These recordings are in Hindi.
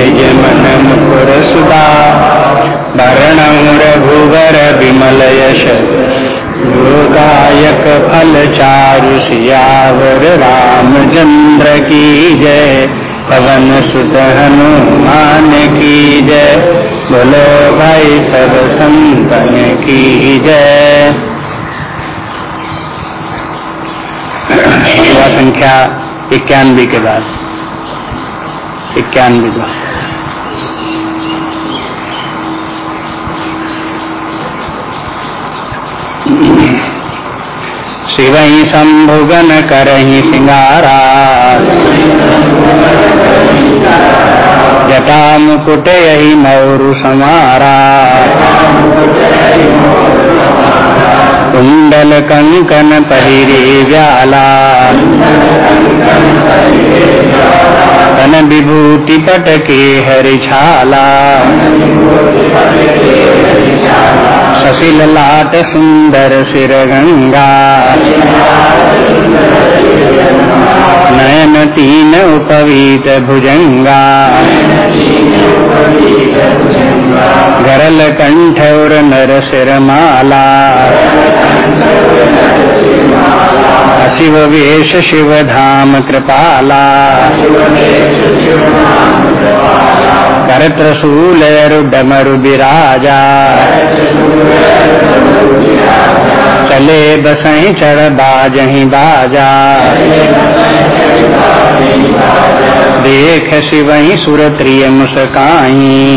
निज मन मुकुर रघुवर विमल यश गायक फल चारु सियावर रामचंद्र की जय पवन सुत हनुमान की जय बोलो भाई सब संतन की जय संख्या इक्यानवे के बाद। इक्यानवे द्वारा शिव ही शंभुगन करही सिंगारा। जटा मुकुट यही मौरु समारा। कुंडल कंकन पहिरे व्याला। तन विभूति पट के हरिछाला सशिल लाट सुंदर सिर गंगा नयन तीन उपवीत भुजंगा गरल कंठ और नर सिर माला शिव वेश शिव धाम कृपाला। कर त्रसूल डमरु विराजा चले बसई चढ़ बाजही बाजा। देख शिवही सुर त्रिय मुस्काई।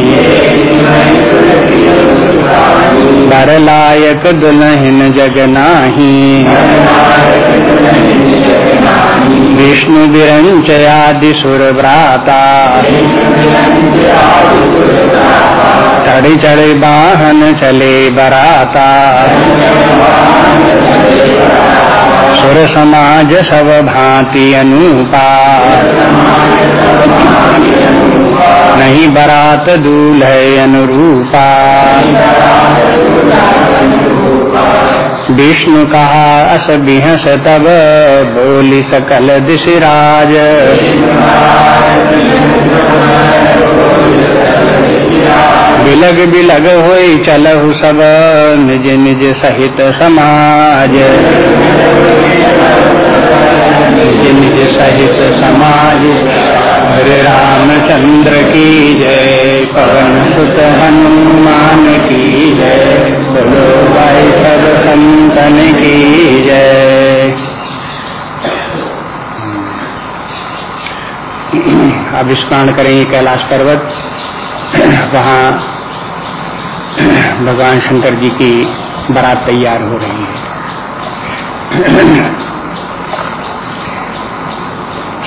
बर लायक दुलहिन जगनाही। विष्णु सुर चढ़ी चढ़ी वाहन चले बराता। सुर समाज सब भांति अनुपा। नहीं बरात दूल है अनुरूपा। विष्णु कहा अस बिहस तब बोली सकल दिशराज। बिलग बिलग होई चलहु सब निज निज सहित समाज। निज निज सहित समाज। हरे रामचंद्र की जय। पवन सुत हनुमान की जय। बोलो, भाई सब संतन की जय। अब करेंगे कैलाश पर्वत। वहाँ भगवान शंकर जी की बारात तैयार हो रही है।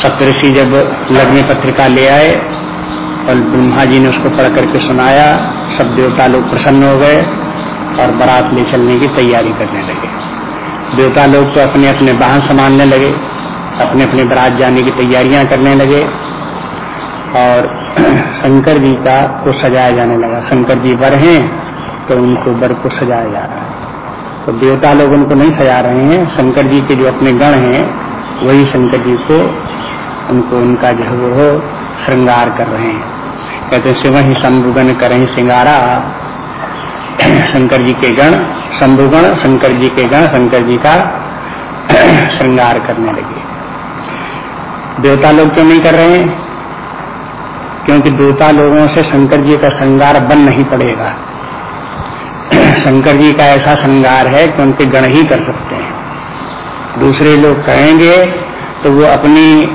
सप्तषि जब लग्न पत्रिका ले आए और ब्रह्मा जी ने उसको पढ़ करके सुनाया। सब देवता लोग प्रसन्न हो गए और बारात ले चलने की तैयारी करने लगे। देवता लोग तो अपने अपने वाहन संभालने लगे अपने अपने बारात जाने की तैयारियाँ करने लगे और शंकर जी का को सजाया जाने लगा। शंकर जी वर हैं तो उनको वर को सजाया जा रहा है। तो देवता लोग उनको नहीं सजा रहे हैं। शंकर जी के जो अपने गण हैं, वही शंकर जी को उनको उनका जो वो श्रृंगार कर रहे हैं। कहते शिव ही शंभुगण करें श्रृंगारा। शंकर जी के गण शंभुगण शंकर जी के गण, शंकर जी का श्रृंगार करने लगे। देवता लोग क्यों नहीं कर रहे हैं? क्योंकि देवता लोगों से शंकर जी का श्रृंगार बन नहीं पड़ेगा। शंकर जी का ऐसा श्रृंगार है कि उनके गण ही कर सकते हैं। दूसरे लोग कहेंगे तो वो अपनी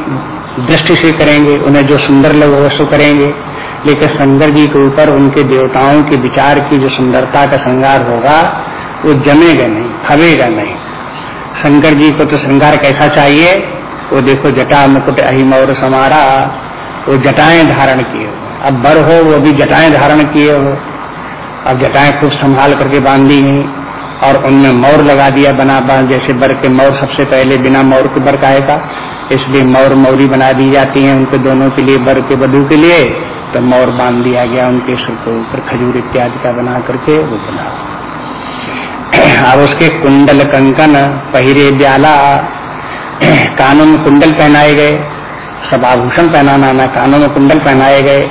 दृष्टि से करेंगे, उन्हें जो सुंदर लगे वो करेंगे। लेकिन शंकर जी के ऊपर उनके देवताओं के विचार की जो सुंदरता का श्रृंगार होगा, वो जमेगा नहीं फवेगा नहीं। शंकर जी को तो श्रृंगार कैसा चाहिए? वो देखो जटा मुकुट अहिम और समारा, वो जटाएँ धारण किए हो। अब बर हो, वो भी जटाएँ धारण किए हो। अब जटाएँ खूब संभाल करके बांधी हैं और उनमें मोर लगा दिया बना बना जैसे बर के मोर सबसे पहले बिना मोर के बर का इसलिए मौर मौरी बना दी जाती है उनके दोनों के लिए, बर के बधु के लिए तो मौर बाँध दिया गया उनके सिर के ऊपर, खजूर इत्यादि का बना करके वो बना। अब उसके कुंडल कंकन, पहिरे ब्याला, कानों में कुंडल पहनाए गए सब आभूषण पहनाना ना, कानों में कुंडल पहनाए गए,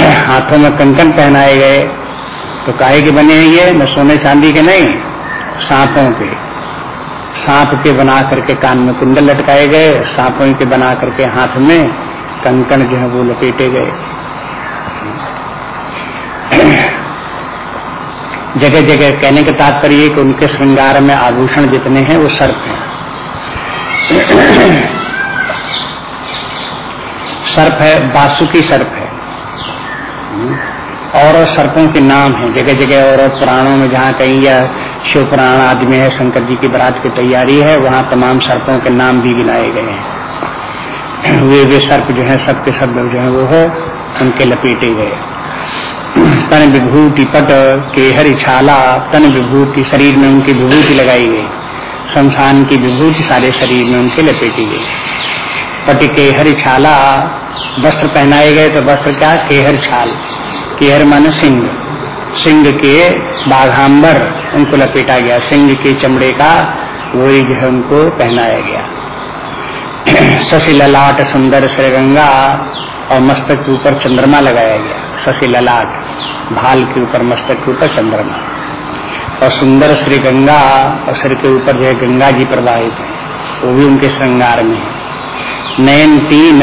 हाथों में कंकन पहनाए गए तो काहे के बने हैं ये? न सोने चांदी के नहीं, सांपों के। सांप के बना करके कान में कुंडल लटकाए गए, सांपों के बना करके हाथ में कंकण जो है वो लपेटे गए। जगह जगह कहने का तात्पर्य कि उनके श्रृंगार में आभूषण जितने हैं वो सर्प हैं। सर्प है बासुकी सर्प है। और सर्पों के नाम है जगह जगह और पुराणों में जहाँ कहीं या शिव पुराण आदि में है, शंकर जी की बरात की तैयारी है, वहाँ तमाम सर्पों के नाम भी गिनाए गए हैं। वे वे सर्प जो है, सब के सब जो है, वो है, उनके लपेटे गए। तन विभूति पट के हरि छाला, तन विभूति शरीर में उनकी विभूति लगाई गई। शमशान की विभूति सारे शरीर में उनके लपेटी गई। पट के हरि छाला, वस्त्र पहनाए गए तो वस्त्र क्या? केहर छाल। केहर माने सिंह। सिंह के बाघाम्बर उनको लपेटा गया। सिंह के चमड़े का वही जो है उनको पहनाया गया। शशि ललाट सुंदर श्रीगंगा और मस्तक के ऊपर चंद्रमा लगाया गया। शशि ललाट भाल के ऊपर मस्तक के ऊपर चंद्रमा। और सुंदर श्री गंगा और सिर के ऊपर जो है गंगा जी प्रवाहित है। वो भी उनके श्रृंगार में है। नयन तीन,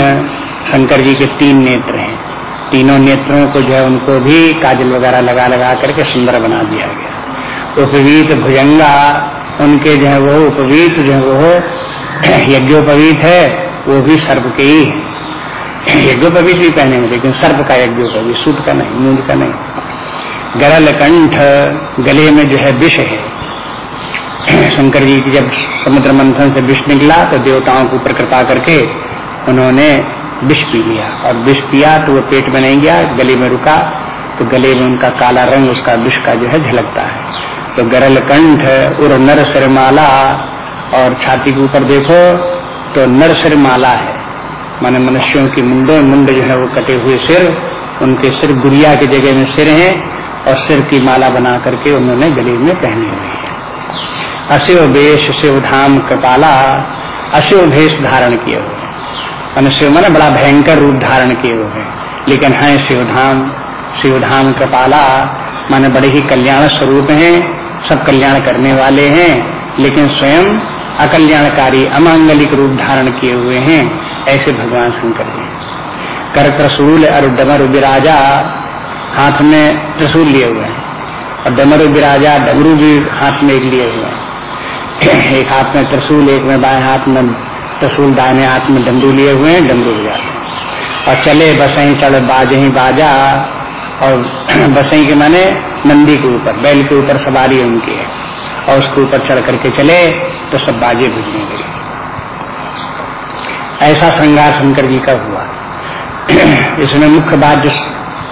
शंकर जी के तीन नेत्र हैं। तीनों नेत्रों को जो है उनको भी काजल वगैरह लगा लगा करके सुंदर बना दिया गया। उपवीत भुजंगा, उनके जो है वो उपवीत जो है वो यज्ञोपवीत है, वो भी सर्प के ही है। यज्ञोपवीत भी पहने हैं लेकिन सर्प का यज्ञोपवीत, सूत का नहीं मूंद का नहीं। गरल कंठ गले में जो है विष है। शंकर जी की जब समुद्र मंथन से विष निकला तो देवताओं को ऊपर कृपा करके उन्होंने विष पी लिया और विष पिया तो वो पेट में नहीं गया, गले में रुका तो गले में उनका काला रंग, उसका विष का जो है झलकता है। तो गरल कंठ उर नर सिरमाला और छाती के ऊपर देखो तो नर सिरमाला है। माने मनुष्यों की मुंडो, मुंड जो है वो कटे हुए सिर, उनके सिर गुड़िया की जगह में सिर हैं और सिर की माला बना करके उन्होंने गले में पहनी हुई है। अशिव वेश शिव धाम कृपाला अशिव भेष धारण किए हुए मनुष्य मैंने बड़ा भयंकर रूप धारण किए हुए हैं। लेकिन है शिवधाम शिवधाम कृपाला माने बड़े ही कल्याण स्वरूप हैं, सब कल्याण करने वाले हैं, लेकिन स्वयं अकल्याणकारी, अमांगलिक रूप धारण किए हुए हैं, ऐसे भगवान शंकर जी। कर त्रिशूल और डमर विराजा हाथ में त्रिशूल लिए हुए हैं। और डमर विराजा डमरू भी हाथ में एक लिए हुए हैं। एक हाथ में त्रिशूल, एक में बाएँ हाथ में त्रिशूल दाहिने हाथ में डमरू लिए हुए हैं डमरू बजाते और चले, बसई चढ़ बाजे ही बाजा, और बसई के माने नंदी के ऊपर, बैल के ऊपर सवारी उनकी है। और उसके ऊपर चढ़ करके चले तो सब बाजे बुझने लगे। ऐसा श्रृंगार शंकर जी का हुआ। इसमें मुख्य बात जो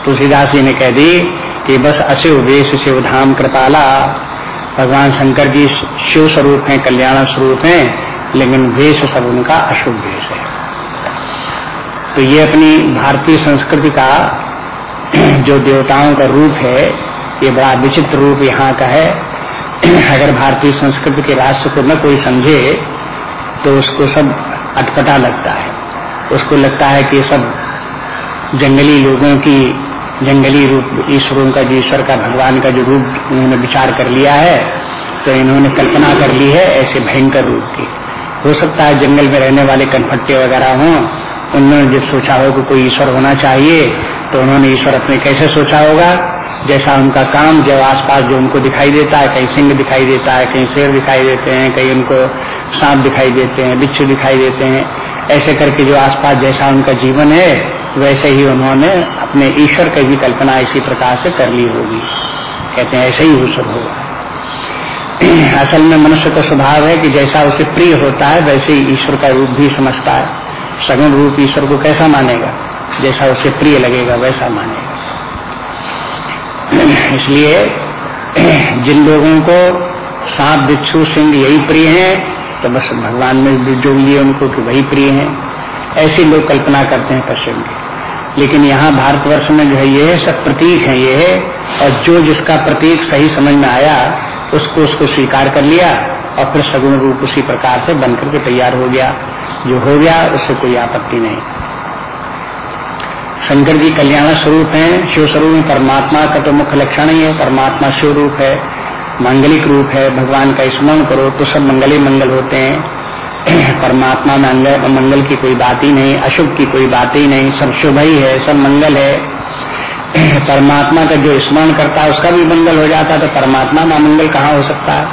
तुलसीदास जी ने कह दी, कि बस अशिव वेश, शिव धाम, कृपाला। भगवान शंकर जी शिव स्वरूप हैं, कल्याण स्वरूप हैं। लेकिन वेश सब उनका अशुभ वेश है। तो ये अपनी भारतीय संस्कृति का जो देवताओं का रूप है, ये बड़ा विचित्र रूप यहाँ का है। अगर भारतीय संस्कृति के राष्ट्र को न कोई समझे तो उसको सब अटपटा लगता है। उसको लगता है कि सब जंगली लोगों की, जंगली रूप, ईश्वरों का जो ईश्वर का, भगवान का जो रूप उन्होंने विचार कर लिया है तो इन्होंने कल्पना कर ली है ऐसे भयंकर रूप की। हो सकता है जंगल में रहने वाले कनफट्टे वगैरह हों। उन्होंने जब सोचा हो कि कोई ईश्वर होना चाहिए तो उन्होंने ईश्वर अपने कैसे सोचा होगा? जैसा उनका काम जब आसपास जो उनको दिखाई देता है, कहीं सिंह दिखाई देता है, कहीं शेर दिखाई देते हैं, कहीं उनको सांप दिखाई देते हैं, बिच्छू दिखाई देते हैं, ऐसे करके जो आसपास जैसा उनका जीवन है, वैसे ही उन्होंने अपने ईश्वर की भी कल्पना इसी प्रकार से कर ली होगी। कहते हैं, ऐसे ही सब होगा। असल में मनुष्य का स्वभाव है कि जैसा उसे प्रिय होता है, वैसे ही ईश्वर का रूप भी समझता है। सगुण रूप ईश्वर को कैसा मानेगा? जैसा उसे प्रिय लगेगा, वैसा मानेगा। इसलिए जिन लोगों को सांप, बिच्छू, सिंह यही प्रिय है तो बस भगवान में जो लिए उनको कि वही प्रिय है। ऐसे लोग कल्पना करते हैं पश्चिम की। लेकिन यहाँ भारतवर्ष में जो है ये सब प्रतीक है ये है। और जो जिसका प्रतीक सही समझ में आया उसको उसको स्वीकार कर लिया और फिर सगुण रूप उसी प्रकार से बनकर के तैयार हो गया। जो हो गया, उससे कोई आपत्ति नहीं। शंकर जी कल्याण स्वरूप है, शिव स्वरूप में परमात्मा का तो मुख्य लक्षण ही है। परमात्मा शिव रूप है, मांगलिक रूप है। भगवान का स्मरण करो तो सब मंगल ही मंगल होते हैं। परमात्मा में मंगल की कोई बात ही नहीं, अशुभ की कोई बात ही नहीं। सब शुभ ही है, सब मंगल है। परमात्मा का जो स्मरण करता है, उसका भी मंगल हो जाता है तो परमात्मा में मंगल कहाँ हो सकता है?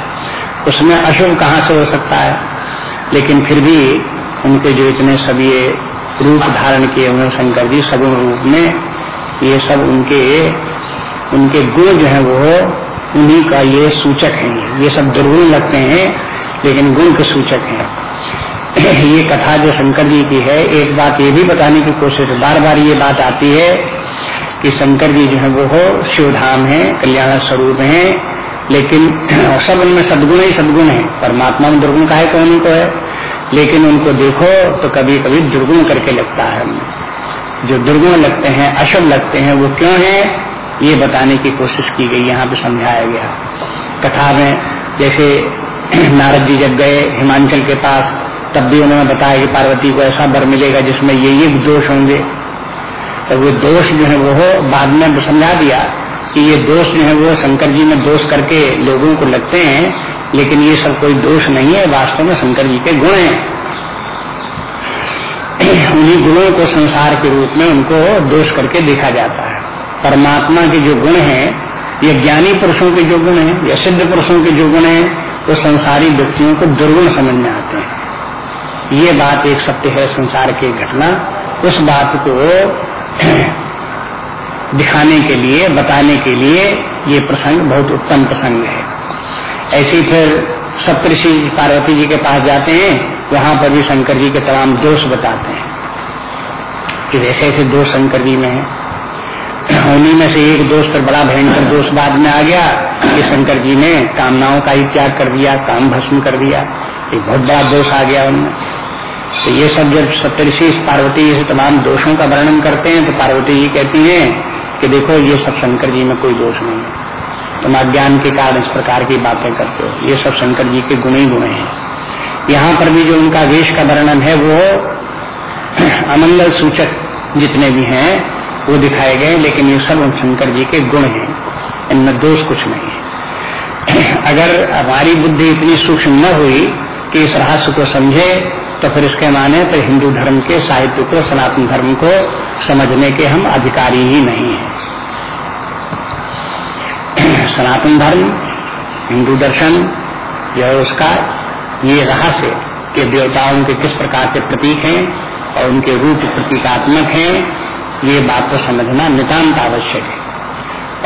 उसमें अशुभ कहाँ से हो सकता है? लेकिन फिर भी उनके जो इतने सभी रूप धारण किए हुए शंकर जी सगुण रूप में ये सब उनके उनके गुण जो है वो उन्हीं का ये सूचक है। ये सब दुर्गुण लगते हैं, लेकिन गुण के सूचक हैं। ये कथा जो शंकर जी की है, एक बात ये भी बताने की कोशिश, बार बार ये बात आती है कि शंकर जी जो है वो हो, शिवधाम है, कल्याण स्वरूप है, लेकिन सब उनमें सदगुण ही सदगुण है। परमात्मा में दुर्गुण का है, कौन को है? लेकिन उनको देखो तो कभी कभी दुर्गुण करके लगता है। हमें जो दुर्गुण लगते हैं, अशुभ लगते हैं, वो क्यों है? ये बताने की कोशिश की गई, यहाँ पे समझाया गया। कथा में जैसे नारद जी जब गए हिमांचल के पास, तब भी उन्होंने बताया कि पार्वती को ऐसा बर मिलेगा जिसमें ये ये दोष होंगे। तो वो दोष जो है वो बाद में समझा दिया कि ये दोष जो है वो शंकर जी में दोष करके लोगों को लगते हैं, लेकिन ये सब कोई दोष नहीं है, वास्तव में शंकर जी के गुण हैं। उन्हीं गुणों को संसार के रूप में उनको दोष करके देखा जाता है। परमात्मा के जो गुण हैं, ये ज्ञानी पुरुषों के जो गुण हैं, या सिद्ध पुरुषों के जो गुण हैं, वो संसारी व्यक्तियों को दुर्गुण समझ में आते हैं। ये बात एक सत्य है संसार की घटना। उस बात को दिखाने के लिए, बताने के लिए ये प्रसंग बहुत उत्तम प्रसंग है। ऐसे फिर सप्तषि पार्वती जी के पास जाते हैं, वहाँ पर भी शंकर जी के तमाम दोष बताते हैं कि ऐसे ऐसे दोष शंकर जी में है। उन्हीं में से एक दोष पर बड़ा भयंकर दोष बाद में आ गया कि शंकर जी ने कामनाओं का ही त्याग कर दिया, काम भस्म कर दिया। एक बहुत बड़ा दोष आ गया उनमें। तो ये सब जब सप्तषि पार्वती जी से तमाम दोषों का वर्णन करते हैं तो पार्वती जी कहती हैं कि देखो, ये सब शंकर जी में कोई दोष नहीं है। तुम अज्ञान के कारण इस प्रकार की बातें करते हो। ये सब शंकर जी के गुण ही गुण हैं। यहाँ पर भी जो उनका वेश का वर्णन है, वो अमंगल सूचक जितने भी हैं, वो दिखाए गए लेकिन ये सब शंकर जी के गुण हैं। इनमें दोष कुछ नहीं है। अगर हमारी बुद्धि इतनी सूक्ष्म न हुई कि इस रहस्य को समझे तो फिर इसके माने तो हिंदू धर्म के साहित्य को, सनातन धर्म को समझने के हम अधिकारी ही नहीं हैं। सनातन धर्म, हिंदू दर्शन जो है उसका, ये रहस्य कि देवताओं के किस प्रकार के प्रतीक हैं और उनके रूप प्रतीकात्मक हैं, ये बात तो समझना नितान्त आवश्यक है।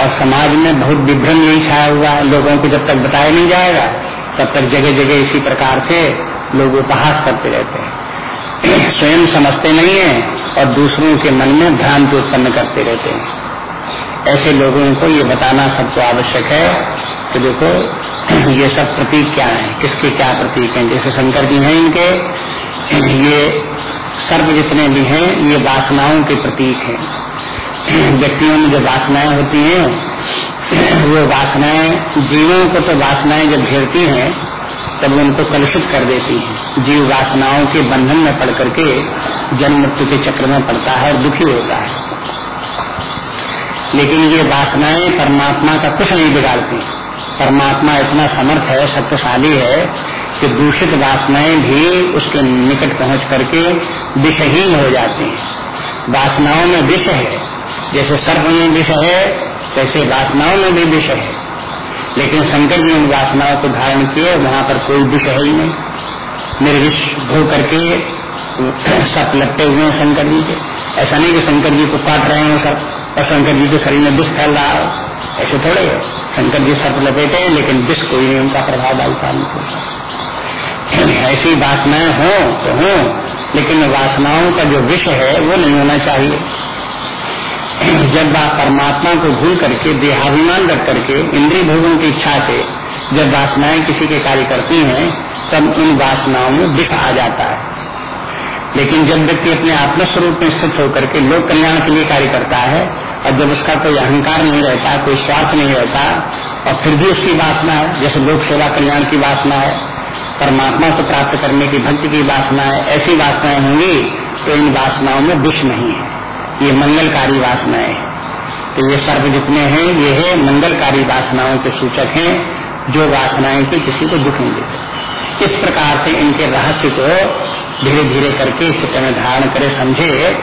और समाज में बहुत विभ्रम यही छाया हुआ है लोगों को जब तक बताया नहीं जाएगा, तब तक जगह जगह इसी प्रकार से लोग उपहास करते रहते हैं। स्वयं समझते नहीं है और दूसरों के मन में भ्रांति उत्पन्न करते रहते हैं। ऐसे लोगों को ये बताना सबको आवश्यक है कि देखो, ये सब प्रतीक क्या है? किसके क्या प्रतीक हैं? जैसे शंकर जी हैं इनके, ये सर्व जितने भी हैं, ये वासनाओं के प्रतीक हैं। व्यक्तियों में जो वासनाएँ होती हैं, वो वासनाएँ, जीवों को तो वासनाएँ जब घेरती हैं तब उनको कलुषित कर देती है। जीव वासनाओं के बंधन में पड़ करके जन्म मृत्यु के चक्र में पड़ता है और दुखी होता है। लेकिन ये वासनाएँ परमात्मा का कुछ नहीं बिगाड़ती। परमात्मा इतना समर्थ है, शक्तिशाली है कि दूषित वासनाएँ भी उसके निकट पहुँच करके विषहीन हो जाती हैं। वासनाओं में विष है। जैसे सर्प में विष है तैसे वासनाओं में भी विष है। लेकिन शंकर जी उन वासनाओं को धारण किए, वहाँ पर कोई विष है ही नहीं। निर्विष हो करके सब लगते हुए हैं शंकर जी के। ऐसा नहीं कि शंकर जी को काट रहे हैं सब और शंकर जी के शरीर में विष फैल रहा हो। ऐसे थोड़े है। शंकर जी सर्प लपेटे हैं लेकिन विष कोई नहीं, उनका प्रभाव डालता नहीं ऐसी वासनाएँ हो तो हो, लेकिन वासनाओं का जो विष है, वो नहीं होना चाहिए। जब आप परमात्मा को भूल करके, देहाभिमान रख करके इंद्रिय भोगों की इच्छा से जब वासनाएँ किसी के कार्य करती हैं, तब उन वासनाओं में विष आ जाता है। लेकिन जब व्यक्ति अपने आत्मस्वरूप में स्थित होकर के लोक कल्याण के लिए कार्य करता है, और जब उसका कोई अहंकार नहीं रहता, कोई स्वार्थ नहीं रहता, और फिर भी उसकी वासना है, जैसे लोक सेवा कल्याण की वासना है, परमात्मा को प्राप्त करने की भक्ति की वासना है, ऐसी वासनाएँ होंगी तो इन वासनाओं में विष नहीं है। ये मंगलकारी वासनाएँ। हैं तो ये सर्व जितने हैं, ये है मंगलकारी वासनाओं के सूचक हैं, जो वासनाएँ की किसी को दुख नहीं देते। इस प्रकार से इनके रहस्य को धीरे धीरे करके चित्र में धारण करे, समझे,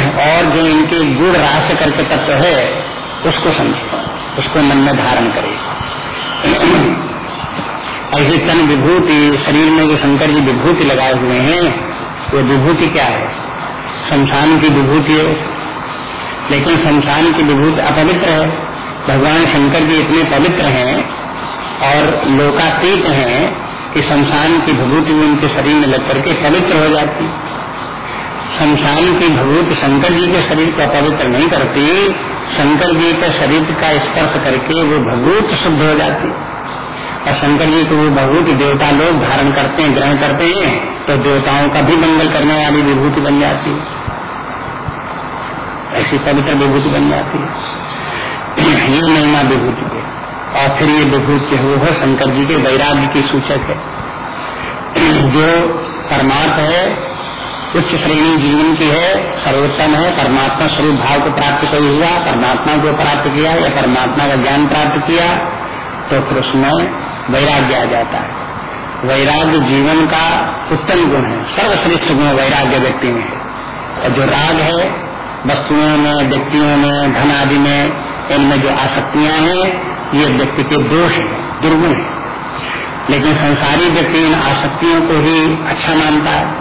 और जो इनके गुण रहस्य करके तत्व है, उसको समझे, उसको मन में धारण करे। ऐसे तन विभूति, शरीर में जो शंकर जी विभूति लगाए हुए हैं, वो विभूति क्या है? शमशान की विभूति है। लेकिन शमशान की विभूति अपवित्र है। भगवान शंकर जी इतने पवित्र हैं और लोकातीत हैं कि शमशान की विभूति भी उनके शरीर में लग करके पवित्र हो जाती। शमशान की विभूति शंकर जी के शरीर को अपवित्र नहीं करती। शंकर जी के शरीर का स्पर्श करके वो भगवत शुद्ध हो जाती। और शंकर जी को वो भगवत देवता लोग धारण करते हैं, ग्रहण करते हैं तो देवताओं का भी मंगल करने वाली विभूति बन जाती। है ऐसी पवित्र विभूति बन जाती है। ये महिमा विभूति है। और फिर ये विभूति वो है शंकर जी के वैराग्य की सूचक है। जो परमार्थ है, उच्च श्रेणी जीवन की है, सर्वोत्तम है, परमात्मा स्वरूप भाव को प्राप्त कर हुआ, परमात्मा को प्राप्त किया या परमात्मा का ज्ञान प्राप्त किया तो फिर उसमें वैराग्य आ जाता है। वैराग्य जीवन का उत्तम गुण है। सर्वश्रेष्ठ गुण वैराग्य व्यक्ति में है। और जो राग है वस्तुओं में, व्यक्तियों में धन आदि में, इनमें जो आसक्तियाँ हैं, ये व्यक्ति के दोष है, दुर्गुण है। लेकिन संसारी व्यक्ति इन आसक्तियों को ही अच्छा मानता है,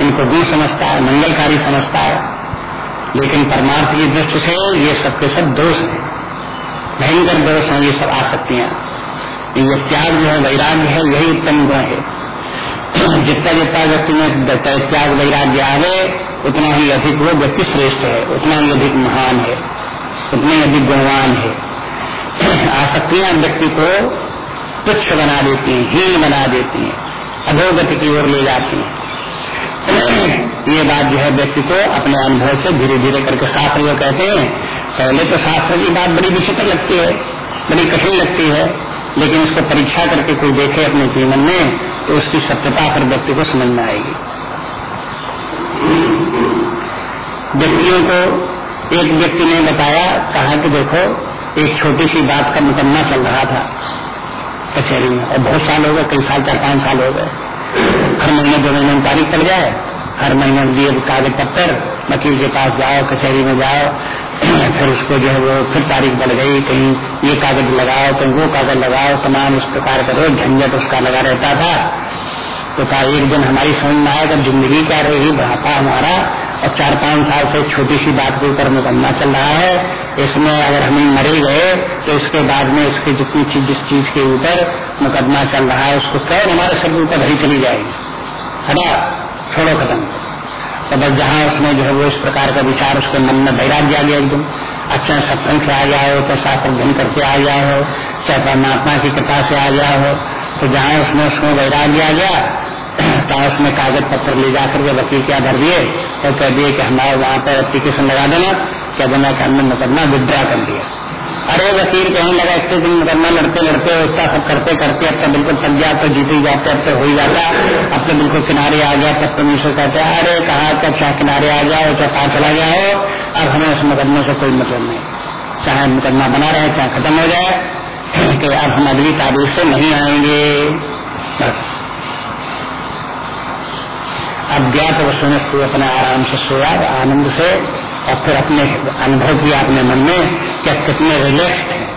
इनको गुण समझता है, मंगलकारी समझता है। लेकिन परमार्थ की दृष्टि से ये सबके सब दोष है। भयंकर दोष हैं ये सब आसक्तियाँ। ये त्याग जो है, वैराग्य है, यही उत्तम गुण है। जितना जितना व्यक्ति में त्याग वैराग्य आवे, उतना ही अधिक वो व्यक्ति श्रेष्ठ है, उतना ही अधिक महान है, उतना ही अधिक गुणवान है। आसक्तियाँ व्यक्ति को तुच्छ बना देती हैं, हीन बना देती हैं, अधोगति की ओर ले जाती हैं। ये बात जो है, व्यक्ति को अपने अनुभव से धीरे धीरे करके शास्त्र जो कहते हैं, पहले तो शास्त्र की बात बड़ी विचित्र लगती है, बड़ी कठिन लगती है लेकिन उसको परीक्षा करके कोई देखे अपने जीवन में तो उसकी सत्यता पर व्यक्ति को समझ में आएगी। व्यक्तियों को एक व्यक्ति ने बताया, कहा कि देखो, एक छोटी सी बात का मुकदमा चल रहा था कचहरी में, और बहुत साल हो गए, कई साल, चार, पाँच साल हो गए। हर महीने दो महीने में तारीख पड़ जाए, हर महीने दिए कागज़ पत्तर वकील के पास जाओ, कचहरी में जाओ फिर उसको जो है वो फिर तारीख बढ़ गई कहीं ये कागज़ लगाओ कहीं वो कागज़ लगाओ, तमाम इस प्रकार का रोज झंझट उसका लगा रहता था। तो कहा, एक दिन हमारी समझ में आया, जब ज़िंदगी क्या रही, बढ़ापा हमारा, और चार पाँच साल से छोटी सी बात के ऊपर मुकदमा चल रहा है, इसमें अगर हमें मरे गए तो इसके बाद में इसकी जितनी चीज़, जिस चीज़ के ऊपर मुकदमा चल रहा है, उसको कौन हमारे सब ऊपर भरी चली जाएगी। हटा, छोड़ो खत्म। तो बस जहाँ उसने जो है वो इस प्रकार का विचार उसके मन में बैराग जा गया एकदम। अच्छा सत्संग से आ गया हो चाहे शास्त्र अध्ययन करके आ गया हो, चाहे परमात्मा की कृपा से आ गया हो तो जहाँ उसने उसमें वैराग्य आ गया तो उसने कागज़ पत्र ले जाकर के वकील क्या भर दिए, और कह दिए कि हमारे वहाँ पर एप्लीकेशन लगा देना, क्या देना कि हमने मुकदमा विड्रा कर दिया। अरे वकील कहने लगा, इतने दिन मुकदमा लड़ते लड़ते इतना सब करते करते, अब तो बिल्कुल थक गया तो जीते ही जाते अब तो हो ही जाता अब तो बिल्कुल किनारे आ गया, तब तो मुझसे कहते अरे कहा, कब चाहे किनारे आ जाओ चाहे पार चला गया हो, अब हमें उस मुकदमे से कोई मतलब नहीं। चाहे मुकदमा बना रहे, चाहे खत्म हो जाए, कि अब हम अगली तारीख से नहीं आएँगे। बस। अज्ञात वस्तु में तू अपने आराम से सोया, आनंद से और फिर अपने अनुभव किया अपने मन में क्या कितने रिलैक्स है।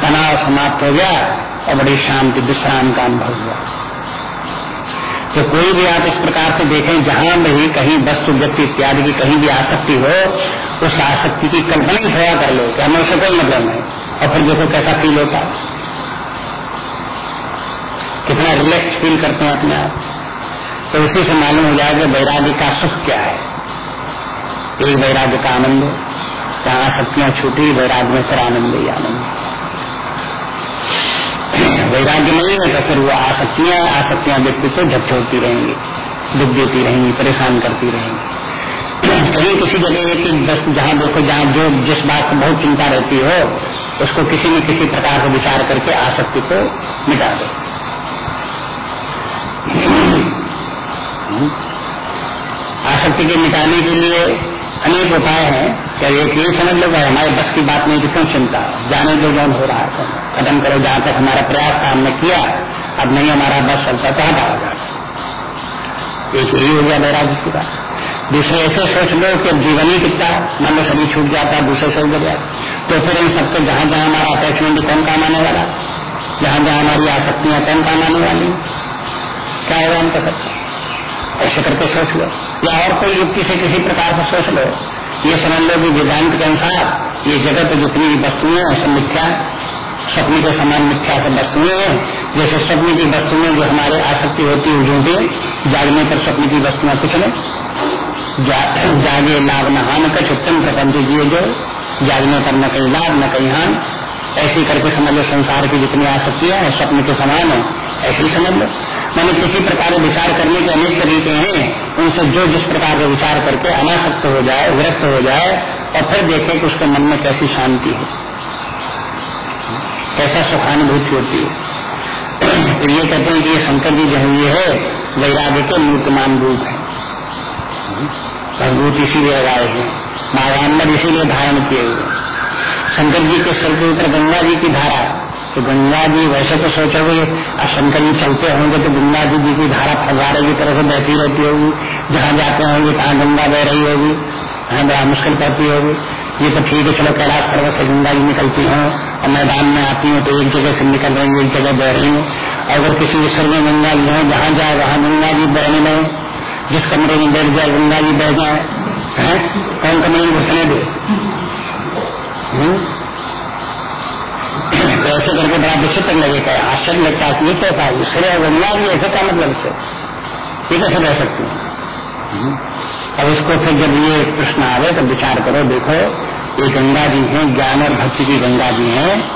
तनाव समाप्त हो गया और बड़ी शांति, विश्राम का अनुभव हुआ। तो कोई भी आप इस प्रकार से देखें, जहाँ भी कहीं वस्तु, व्यक्ति इत्यादि की कहीं भी आसक्ति हो, उस आसक्ति की कल्पना ही थोड़ा कर लो हमें उससे कोई मतलब नहीं और फिर देखो कैसा फील होता है। कितना रिलैक्स फील करते हैं अपने आप। तो उसी से मालूम हो जाएगा वैराग्य का सुख क्या है। एक वैराग्य का आनंद जहाँ शक्तियाँ छूटी, वैराग्य में फिर आनंद ही आनंद वैराग्य नहीं है तो फिर वो आसक्तियाँ आसक्तियाँ व्यक्ति को झकझोरती रहेंगी। दुख देती रहेंगी, परेशान करती रहेंगी। कहीं किसी जगह की बस जहाँ देखो, जहाँ जो जिस बात से बहुत चिंता रहती हो, उसको किसी न किसी प्रकार का विचार करके आसक्ति को मिटा दो। आसक्ति के मिटाने के लिए अनेक उपाय हैं। क्या एक ये समझ लो भाई हमारे बस की बात नहीं कि क्यों चिंता जाने दो जौन हो रहा है। कदम करो, जहाँ तक हमारा प्रयास था, हमने किया। अब नहीं हमारा बस चलता कहाँ भागा जाए एक यही हो गया बैराग की बात। दूसरे ऐसे सोच लो कि जीवन ही कितना, मान लो सभी छूट जाता है दूसरे सोच गया तो फिर इन सबको जहाँ जहाँ हमारा अटैचमेंट कौन काम आने वाला? जहाँ जहाँ हमारी आसक्तियाँ कौन काम आने वाली? क्या होगा हम कर सकते ऐसे करके सोच लो। या और कोई युक्ति से किसी प्रकार से सोच लो। ये समझ लो कि वेदांत के अनुसार ये जगत जितनी भी वस्तुएँ हैं, सब मिथ्या स्वप्न के समान मिथ्या सब वस्तुएँ हैं। जैसे स्वप्न की वस्तुएँ जो हमारे आसक्ति होती है झूठे जागने पर स्वप्न की वस्तुएँ कुछ नहीं। जागे लाभ न हान का उत्तम प्रपंच जिए जो। जागने पर न कहीं लाभ, न कहीं हान। ऐसी करके समझ लो संसार की जितनी आसक्तियाँ है, स्वप्न के समान है, ऐसे ही समझ लो। मैंने किसी प्रकार विचार करने के अनेक तरीके हैं उनसे जो जिस प्रकार का विचार करके अनासक्त हो जाए, विरक्त हो जाए, और फिर देखे कि उसके मन में कैसी शांति है। कैसा सुखानुभूति होती है। तो ये कहते हैं कि ये शंकर जी जो है, ये है वैराग्य के मूर्तमान रूप है। भगवत इसीलिए लगाए हैं महावानर इसीलिए धारण किए हुए शंकर जी के सिर के ऊपर गंगा जी की धारा तो गंगा जी वैसे तो सोचोगे अब शंकर जी चलते होंगे तो गंगा जी जी की धारा फवारे की तरह से बहती रहती होगी। जहाँ जाते होंगे कहाँ गंगा बह रही होगी हाँ बड़ा मुश्किल पड़ती होगी। ये तो ठीक है, चलो कैलाश पर्वत से गंगा जी निकलती हो, और मैदान में आती हूँ तो एक जगह से निकल रही है एक जगह बह रही हूँ। अगर किसी विश्व में गंगा जी जहाँ जाए, वहाँ गंगा जी बहने में जिस कमरे में बैठ जाए, गंगा जी बह जाए। कौन कमरे में घुसने दे? हम्म? ऐसे करके बड़ा विचित्र लगेगा आश्चर्य लगता है ये कैसा है गंगा भी ऐसे का मतलब से ये कैसे रह सकती है? अब इसको फिर जब ये प्रश्न आवे तो विचार करो, देखो, ये गंगा जी हैं, ज्ञान और भक्ति की गंगा जी हैं,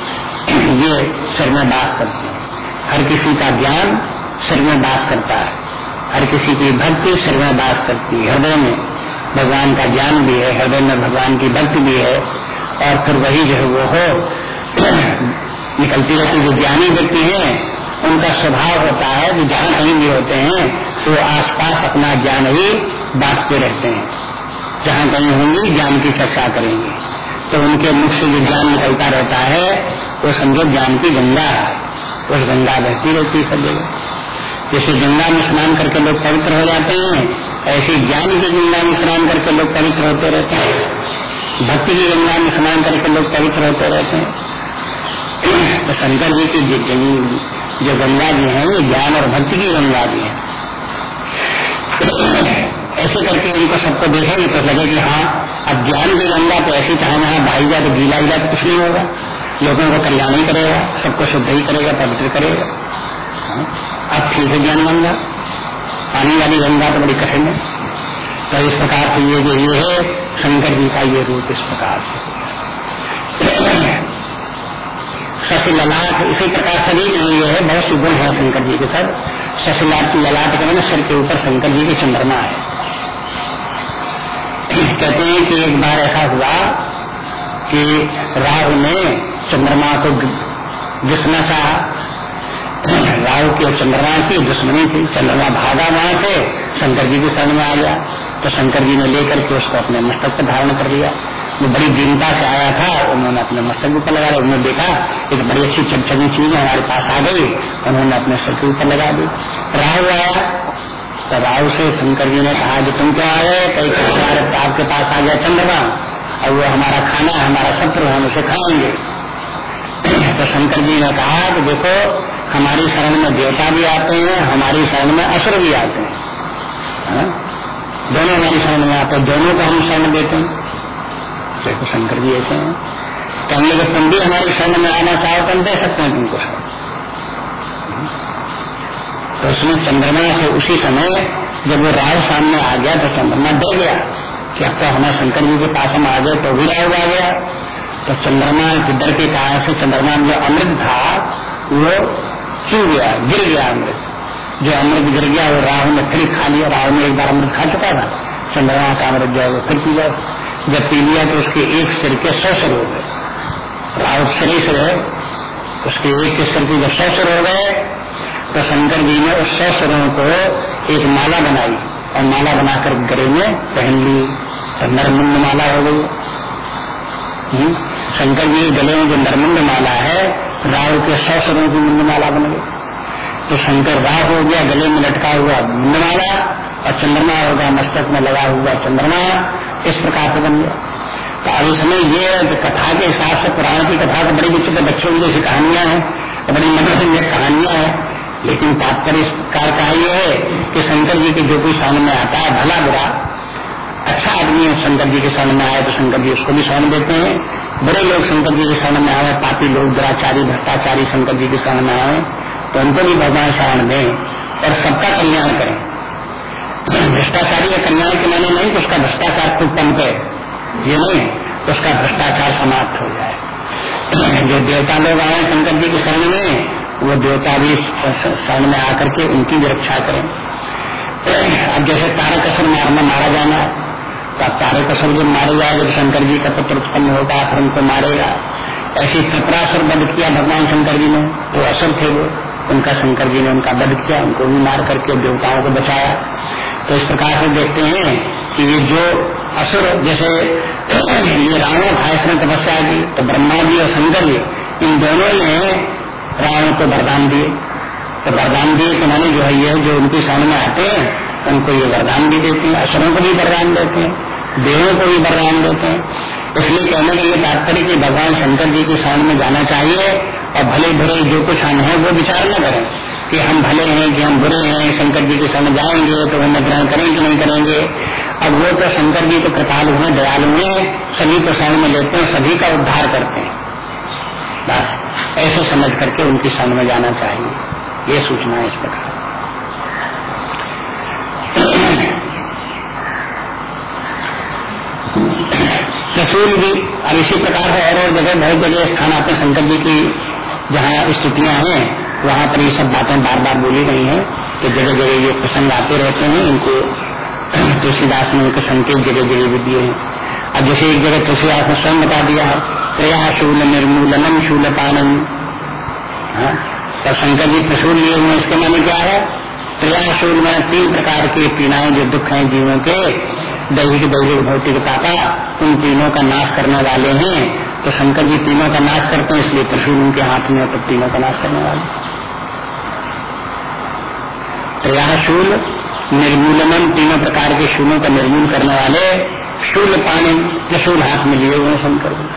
ये सिर में बास करती है। हर किसी का ज्ञान सिर में बास करता है। हर किसी की भक्ति सिर में बास करती है। हृदय में भगवान का ज्ञान भी है, हृदय में भगवान की भक्ति भी है, और फिर वही जो है वो हो निकलती रहती जो ज्ञानी व्यक्ति है, उनका स्वभाव होता है कि जहाँ कहीं भी होते हैं तो आसपास अपना ज्ञान ही बांटते रहते हैं। जहाँ कहीं होंगी, ज्ञान की चर्चा करेंगे। तो उनके मुख से जो ज्ञान निकलता रहता है, वो समझो ज्ञान की गंगा है। उस गंगा बहती रहती सब जगह। जैसे गंगा में स्नान करके लोग पवित्र हो जाते हैं, ऐसे ज्ञान की गंगा में स्नान करके लोग पवित्र होते रहते हैं। भक्ति की गंगा में स्नान करके लोग पवित्र होते रहते हैं। तो शंकर जी की जो गंगा जी है, वो ज्ञान और भक्ति की गंगा जी है। ऐसे करके उनको सबको देखेंगे तो लगे कि हाँ अब ज्ञान की गंगा तो ऐसी वहाँ बहाई जाए तो गीला जाए तो कुछ नहीं होगा। लोगों को कल्याण ही करेगा, सबको शुद्ध ही करेगा, पवित्र करेगा। हाँ? अब ठीक है ज्ञान गंगा। पानी वाली गंगा तो बड़ी कठिन है। तो इस प्रकार से ये जो ये है, शंकर जी का ये रूप इस प्रकार से शशि ललाट, इसी प्रकार सभी ये है, बहुत सी गुण है शंकर जी के शशिलाट की ललाट के मैंने सिर के ऊपर शंकर जी की चंद्रमा है। कहते हैं कि एक बार ऐसा हुआ कि राहु ने चंद्रमा को घिसना चाहा राहु की चंद्रमा की दुश्मनी थी चंद्रमा भागा वहाँ से, शंकर जी के शरण में आ गया। तो शंकर जी ने लेकर के उसको अपने मस्तक पर धारण कर लिया। वो बड़ी दीनता से आया था, उन्होंने अपने मस्तक ऊपर लगा लिया उन्होंने देखा, एक बड़ी अच्छी चमचमी चीज़ हमारे पास आ गई, उन्होंने अपने सर के ऊपर लगा दी। राहु आया तो राहु से शंकर जी ने कहा कि तुम क्या आए? कई हमारे आपके पास आ गया चंद्रमा, और वो हमारा खाना है हमारा शत्रु हम उसे खाएँगे। तो शंकर जी ने कहा कि देखो, हमारी शरण में देवता भी आते हैं, हमारी शरण में असुर भी आते हैं। हाँ? दोनों हमारी शरण में आते हैं, दोनों को हम शरण देते हैं। देखो शंकर जी ऐसे हैं। कहने लगे तुम भी हमारे शरण में आना चाहो तो हम दे सकते हैं तुमको। तो उसमें चंद्रमा से उसी समय जब वो राव सामने आ गया तो चंद्रमा डर गया कि अब तो हमारे शंकर जी के पास हम आ गए तो भी राव आ गया। तो चंद्रमा के डर के कारण से चंद्रमा में जो अमृत था, वो चू गया, गिर गया अमृत। जो अमृत गिर गया, वो राहु ने फिर खा लिया राहु ने एक बार अमृत खा चुका था। चंद्रमा का अमृत जो है वो फिर पी जाए जब पी लिया तो उसके एक सिर के सौ सिर हो गए। राहु शरीर से उसके एक के सिर के जब सौ सिर हो गए। तो शंकर जी ने उस सौ सिरों को एक माला बनाई और माला बनाकर गले में पहन ली तो नरमुंड माला हो गई। हम्म? शंकर जी गले में जो नरमुंड माला है राव के सौ स्वरों की मुंड माला बन गई। तो शंकर राव हो गया, गले में लटका हुआ मुंड माला और चंद्रमा होगा मस्तक में लगा हुआ चंद्रमा। इस प्रकार से बन गया। तो अब इसमें ये कथा के हिसाब से पुराण की कथा तो बड़ी विचित्र बच्चों की जैसी कहानियाँ हैं तो बड़ी मनोरंजक कहानियाँ हैं। लेकिन तात्पर्य इस प्रकार का ये है कि शंकर जी के जो कोई सामने आता है, भला बुरा अच्छा आदमी है, शंकर जी के सामने आए तो शंकर जी उसको भी स्वर्ण देते हैं। बड़े लोग शंकर जी के सामने आए, पापी लोग, दुराचारी, भ्रष्टाचारी शंकर जी के सामने आए तो उनको भी भगवान शरण दें और सबका कल्याण करें। भ्रष्टाचारी या कल्याण के माने नहीं तो उसका भ्रष्टाचार खूब कम पे ये नहीं तो उसका भ्रष्टाचार समाप्त हो जाए। जो देवता लोग आए शंकर जी के शरण में, वो देवता भी शरण में आकर के उनकी भी रक्षा करें। अब जैसे तारक असर मारना मारा जाना तो अब तारक असर जब मारे जाए जब शंकर जी का पुत्र उत्पन्न होगा, फिर उनको मारेगा। ऐसी कपरासुर वध किया भगवान शंकर जी ने, वो असर थे वो। उनका शंकर जी ने उनका वध किया, उनको भी मार करके देवताओं को बचाया। तो इस प्रकार से देखते हैं कि ये जो असुर, जैसे ये रावण था इसने तपस्या की तो ब्रह्मा जी और शंकर जी इन दोनों ने रावण को वरदान दिए। तो वरदान दिए तो मैंने जो है, ये जो उनके सामने आते हैं, उनको ये वरदान भी देते हैं, असुरों को भी वरदान देते हैं, देवों को भी वरदान देते हैं। इसलिए कहने का ये तात्पर्य कि भगवान शंकर जी के सामने जाना चाहिए और भले भले जो कुछ हम है वो विचार न करें। कि हम भले हैं कि हम बुरे हैं, शंकर जी के सामने जाएँगे तो हम ग्रहण करेंगे कि नहीं करेंगे। अब वो तो शंकर जी तो कृपालु हैं, दयालु हैं, सभी को सामने में लेते हैं, सभी का उद्धार करते हैं। बस, ऐसे समझ करके उनके सामने जाना चाहिए। ये सूचना है इस प्रकार। ससूल भी, अब इसी प्रकार से और और जगह बहुत जगह स्थान आते हैं, शंकर जी की जहाँ स्थितियाँ हैं। वहाँ पर ये सब बातें बार बार बोली गई हैं तो जगह जगह ये प्रसंग आते रहते हैं, इनको तुलसीदास ने उनके संकेत जगह जगह भी दिए हैं। अब जैसे एक जगह तुलसीदास ने स्वयं बता दिया प्रया शूल निर्मूलनम शूलपानम हाँ? तो शंकर जी त्रिशूल लिए हुए इसके माने क्या है? प्रयाशूल में तीन प्रकार के पीड़ाएँ जो दुख हैं जीवों के दैविक दैविक भौतिक पापा उन तीनों का नाश करने वाले हैं। तो शंकर जी तीनों का नाश करते हैं, इसलिए त्रिशूल उनके हाथ में तो तीनों का नाश करने वाले प्रयाशूल निर्मूलनम तीनों प्रकार के शूलों का निर्मूल करने वाले शूल पानी त्रिशूल हाथ में लिए हुए शंकर जी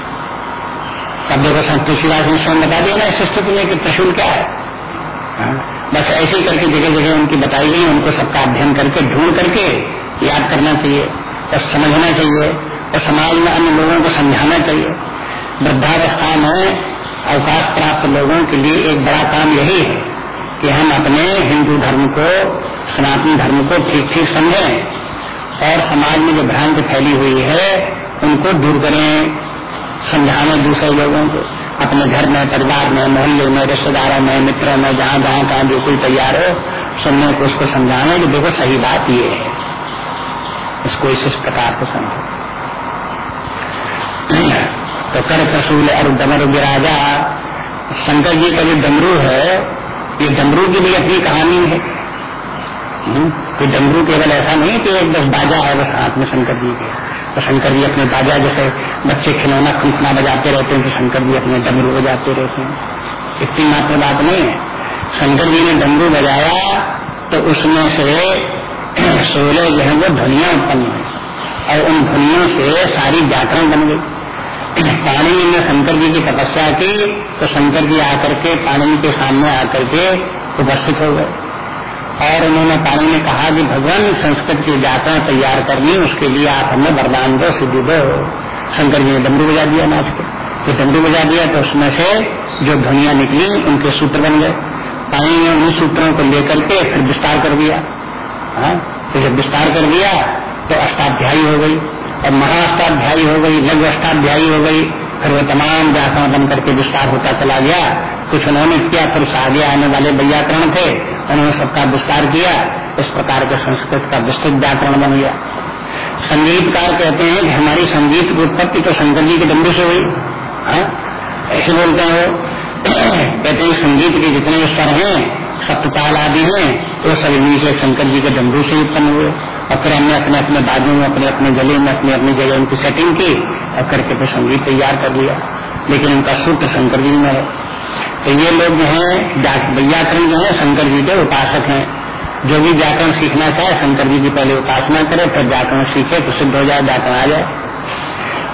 तब देखो तुलसीदास ने स्वयं बता दिया ना इस स्थिति में कि त्रिशूल क्या है? हाँ, बस ऐसे करके जगह जगह उनकी बताई गई उनको सबका अध्ययन करके ढूंढ करके याद करना चाहिए और समझना चाहिए और समाज में अन्य लोगों को समझाना चाहिए। वृद्धावस्था में अवकाश प्राप्त लोगों के लिए एक बड़ा काम यही है। कि हम अपने हिंदू धर्म को, सनातन धर्म को ठीक ठीक समझें और समाज में जो भ्रांति फैली हुई है, उनको दूर करें समझाने दूसरे लोगों को। अपने घर में, परिवार में, मोहल्ले में, रिश्तेदारों में, मित्रों में, जहाँ जहाँ कहाँ कोई तैयार हो, सुनने को उसको समझाने कि देखो सही बात ये है। इसको इस प्रकार से समझो। तो कर प्रसूल और डमर विराजा शंकर जी का जो डमरू है ये डमरू की भी अपनी कहानी है। हम्म, कि डमरू केवल ऐसा नहीं कि एक बस बाजा है बस हाथ में शंकर जी के। तो शंकर जी अपने बाजा जैसे बच्चे खिलौना खुनखुना बजाते रहते हैं तो शंकर जी अपने डमरू बजाते रहते हैं। इतनी मात्र बात नहीं है। शंकर जी ने डमरू बजाया तो उसमें से सोलह जो है वो ध्वनिया उत्पन्न हुई। और उन ध्वनियों से सारी व्याकरण बन गई। पाणी ने शंकर जी की तपस्या की तो शंकर जी आकर के पानी के सामने आकर के उपस्थित हो गए। और उन्होंने पाणी ने कहा कि, भगवान, संस्कृत की व्याकरण तैयार करनी, उसके लिए आप हमें वरदान दो, सिद्धि दो। शंकर जी ने डमरू बजा दिया नाच के। जो डमरू बजा दिया तो उसमें से जो ध्वनिया निकली, उनके सूत्र बन गए। पानी ने उन सूत्रों को लेकर के फिर विस्तार कर दिया। हाँ तो जब विस्तार कर दिया तो अष्टाध्यायी हो गई। और महाअष्टाध्यायी हो गई लघु अष्टाध्यायी हो गई, फिर वो तमाम व्याकरण करके विस्तार होता चला गया। कुछ उन्होंने किया, फिर आगे आने वाले व्याकरण थे, उन्होंने सबका विस्तार किया, इस प्रकार के संस्कृत का विस्तृत व्याकरण बन गया। संगीतकार कहते हैं कि हमारी संगीत की उत्पत्ति तो शंकर जी के डमरू से हुई। हाँ? ऐसे बोलते हैं वो। कहते हैं संगीत के जितने स्तर हैं सप्ताल आदि हैं तो सब इन्हीं के शंकर जी के डमरू से उत्पन्न हुए। और फिर हमने अपने अपने बाजू में, अपने अपने गले में, अपनी अपनी जगह उनकी सेटिंग की और करके फिर संगीत तैयार कर लिया। लेकिन उनका सूत्र शंकर जी में है। तो ये लोग जो है व्याकरण जो है, शंकर जी के उपासक हैं। जो भी व्याकरण सीखना चाहे, शंकर जी की पहले उपासना करे, फिर व्याकरण सीखे तो सिद्ध हो जाए, व्याकरण आ जाए।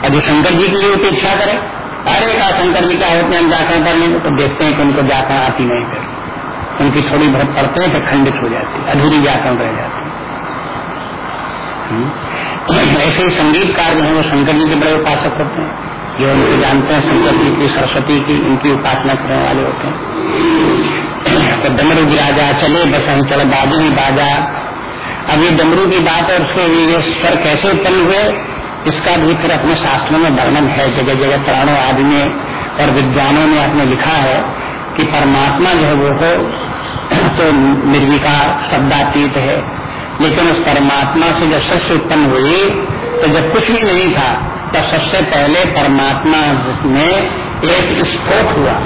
और जो शंकर जी की उपेक्षा करे अरे का शंकर जी का होते हैं व्याकरण पढ़ लेंगे तो देखते हैं कि उनको व्याकरण आती नहीं फिर उनकी थोड़ी बहुत पढ़ते हैं तो खंडित हो जाती है, अधूरी व्याकरण रह जाती हम्म। ऐसे ही संगीतकार जो है, वो शंकर जी के बड़े उपासक होते हैं, जो उनको जानते हैं, शंकर जी की, सरस्वती की इनकी उपासना करने वाले होते हैं। तो डमरू राजा, चले बस हम चले बाजू ही बाजा। अब ये डमरू की बात और उसके ये स्वर कैसे उत्पन्न हुए, इसका भी फिर अपने शास्त्रों में वर्णन है। जगह जगह पुराणों आदि में और विद्वानों ने अपने लिखा है। कि परमात्मा जो है वो हो तो निर्विकार शब्दातीत है। लेकिन उस परमात्मा से जब सबसे उत्पन्न हुई तो जब कुछ भी नहीं था तब सबसे पहले परमात्मा में एक स्फोट हुआ।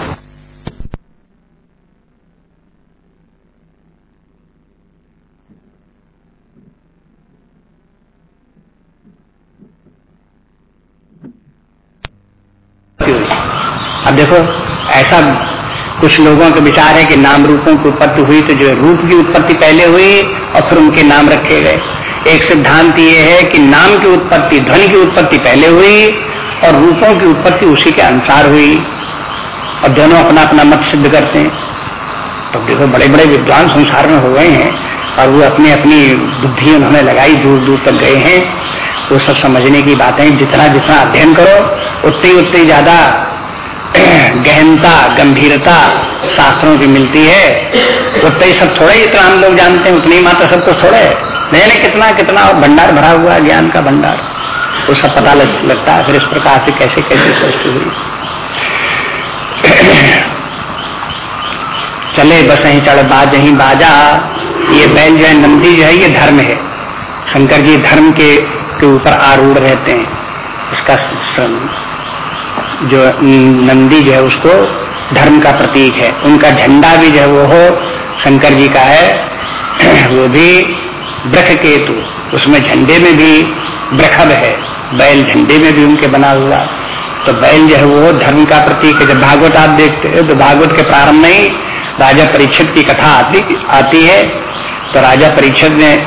अब देखो, ऐसा कुछ लोगों के विचार है कि नाम रूपों की उत्पत्ति हुई तो जो रूप की उत्पत्ति पहले हुई और फिर उनके नाम रखे गए। एक सिद्धांत ये है कि नाम की उत्पत्ति, ध्वनि की उत्पत्ति पहले हुई और रूपों की उत्पत्ति उसी के अनुसार हुई। और दोनों अपना अपना मत सिद्ध करते हैं। तो देखो बड़े बड़े विद्वान संसार में हो गए हैं और वो अपनी अपनी बुद्धि उन्होंने लगाई दूर दूर तक गए हैं। वो सब समझने की बातें जितना जितना अध्ययन करो उतनी उतनी ज़्यादा गहनता गंभीरता शास्त्रों की मिलती है। उतना ही सब थोड़े इतना हम लोग जानते हैं उतनी मात्र सब तो थोड़े नहीं कितना कितना भंडार भरा हुआ है ज्ञान का भंडार। वो सब पता लग, लगता है फिर इस प्रकार से कैसे कैसे सृष्टि हुई। चले बस यही चढ़ बाज यही बाजा। ये बैल जो है नंदी जो है ये धर्म है। शंकर जी धर्म के के ऊपर आरूढ़ रहते हैं। इसका जो नंदी जो है उसको धर्म का प्रतीक है। उनका झंडा भी जो है वो हो, शंकर जी का है, वो भी ब्रख केतु। उसमें झंडे में भी ब्रखब है, बैल झंडे में भी उनके बना हुआ। तो बैल जो है वो धर्म का प्रतीक है। जब भागवत आप देखते हैं तो भागवत के प्रारंभ में ही राजा परीक्षित की कथा आती आती है। तो राजा परीक्षित ने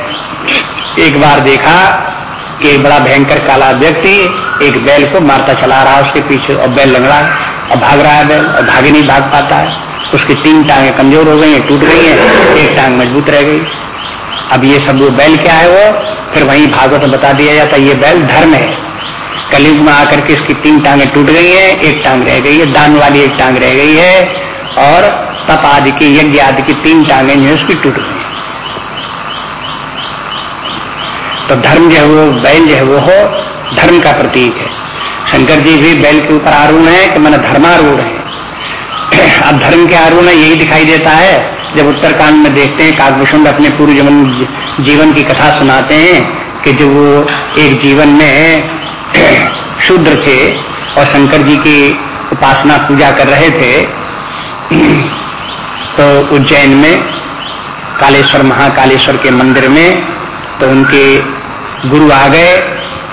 एक बार देखा कि बड़ा भयंकर काला व्यक्ति एक बैल को मारता चला रहा है, उसके पीछे और बैल लंगड़ा है और भाग रहा है बैल और भागे नहीं भाग पाता है। उसकी तीन टांगे कमज़ोर हो गई है, टूट गई है, एक टांग मज़बूत रह गई। अब ये सब वो बैल क्या है वो? फिर वहीं भागवत में बता दिया जाता है, ये बैल धर्म है। कलयुग में आकर के इसकी तीन टांगे टूट गई है, एक टांग रह गई है, दान वाली एक टांग रह गई है और तप आदि की यज्ञ आदि की तीन टांगे जो है उसकी टूट गई तो धर्म जो है वो बैल जो है वो हो, धर्म का प्रतीक है। शंकर जी भी बैल के ऊपर आरूढ़ है कि मैंने धर्मारूढ़ है। अब धर्म के आरूढ़ यही दिखाई देता है, जब उत्तरकांड में देखते हैं, काकभूषण अपने पूर्व जीवन जीवन की कथा सुनाते हैं कि जो वो एक जीवन में शूद्र थे और शंकर जी की उपासना पूजा कर रहे थे तो उज्जैन में कालेश्वर, महाकालेश्वर के मंदिर में तो उनके गुरु आ गए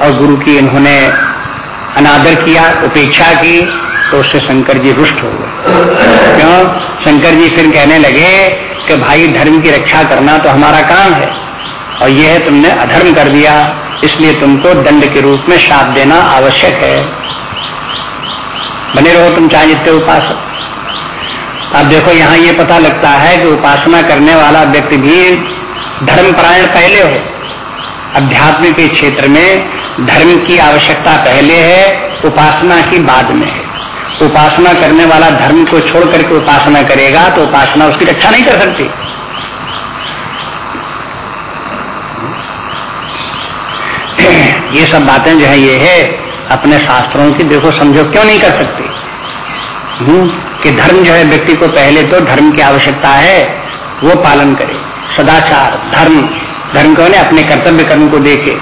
और गुरु की इन्होंने अनादर किया, उपेक्षा की तो उससे शंकर जी रुष्ट हो गए। क्यों? शंकर जी फिर कहने लगे कि भाई, धर्म की रक्षा करना तो हमारा काम है और यह तुमने अधर्म कर दिया, इसलिए तुमको दंड के रूप में शाप देना आवश्यक है। बने रहो तुम चाहे जितने उपासक। अब देखो, यहाँ ये पता लगता है कि उपासना करने वाला व्यक्ति भी धर्मपरायण पहले हो। अध्यात्म के क्षेत्र में धर्म की आवश्यकता पहले है उपासना की बाद में है। उपासना करने वाला धर्म को छोड़ करके उपासना करेगा तो उपासना उसकी रक्षा नहीं कर सकती। ये सब बातें जो है ये है अपने शास्त्रों की देखो समझो क्यों नहीं कर सकती? हम्म, कि धर्म जो है व्यक्ति को पहले तो धर्म की आवश्यकता है वो पालन करे। सदाचार धर्म धर्म को अपने कर्तव्य कर्म को देखे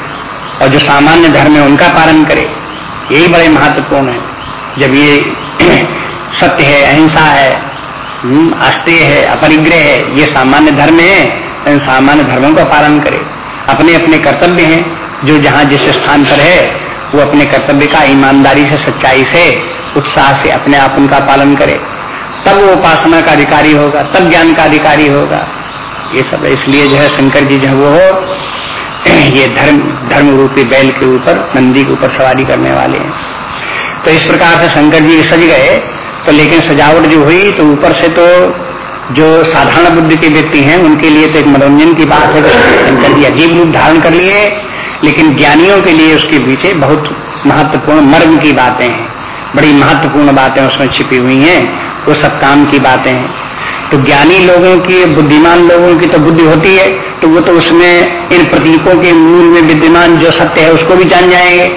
और जो सामान्य धर्म है उनका पालन करे। यही बड़े महत्वपूर्ण है। जब ये सत्य है अहिंसा है हम्म, अस्त्य है अपरिग्रह है ये सामान्य धर्म है इन सामान्य धर्मों का पालन करे। अपने अपने कर्तव्य हैं जो जहाँ जिस स्थान पर है वो अपने कर्तव्य का ईमानदारी से सच्चाई से उत्साह से अपने आप उनका पालन करे। तब वो उपासना का अधिकारी होगा तब ज्ञान का अधिकारी होगा। ये सब। इसलिए जो है शंकर जी जो है वो ये धर्म धर्म रूपी बैल के ऊपर, नंदी के ऊपर सवारी करने वाले हैं। तो इस प्रकार से शंकर जी सज गए। तो लेकिन सजावट जो हुई तो ऊपर से तो जो साधारण बुद्धि के व्यक्ति हैं, उनके लिए तो एक मनोरंजन की बात है शंकर जी अजीब रूप धारण कर लिए लेकिन ज्ञानियों के लिए उसके पीछे बहुत महत्वपूर्ण मर्म की बातें हैं। बड़ी महत्वपूर्ण बातें उसमें छिपी हुई हैं। वो सब काम की बातें हैं। तो ज्ञानी लोगों की, बुद्धिमान लोगों की तो बुद्धि होती है तो वो तो उसमें, इन प्रतीकों के मूल में विद्यमान जो सत्य है, उसको भी जान जाएँगे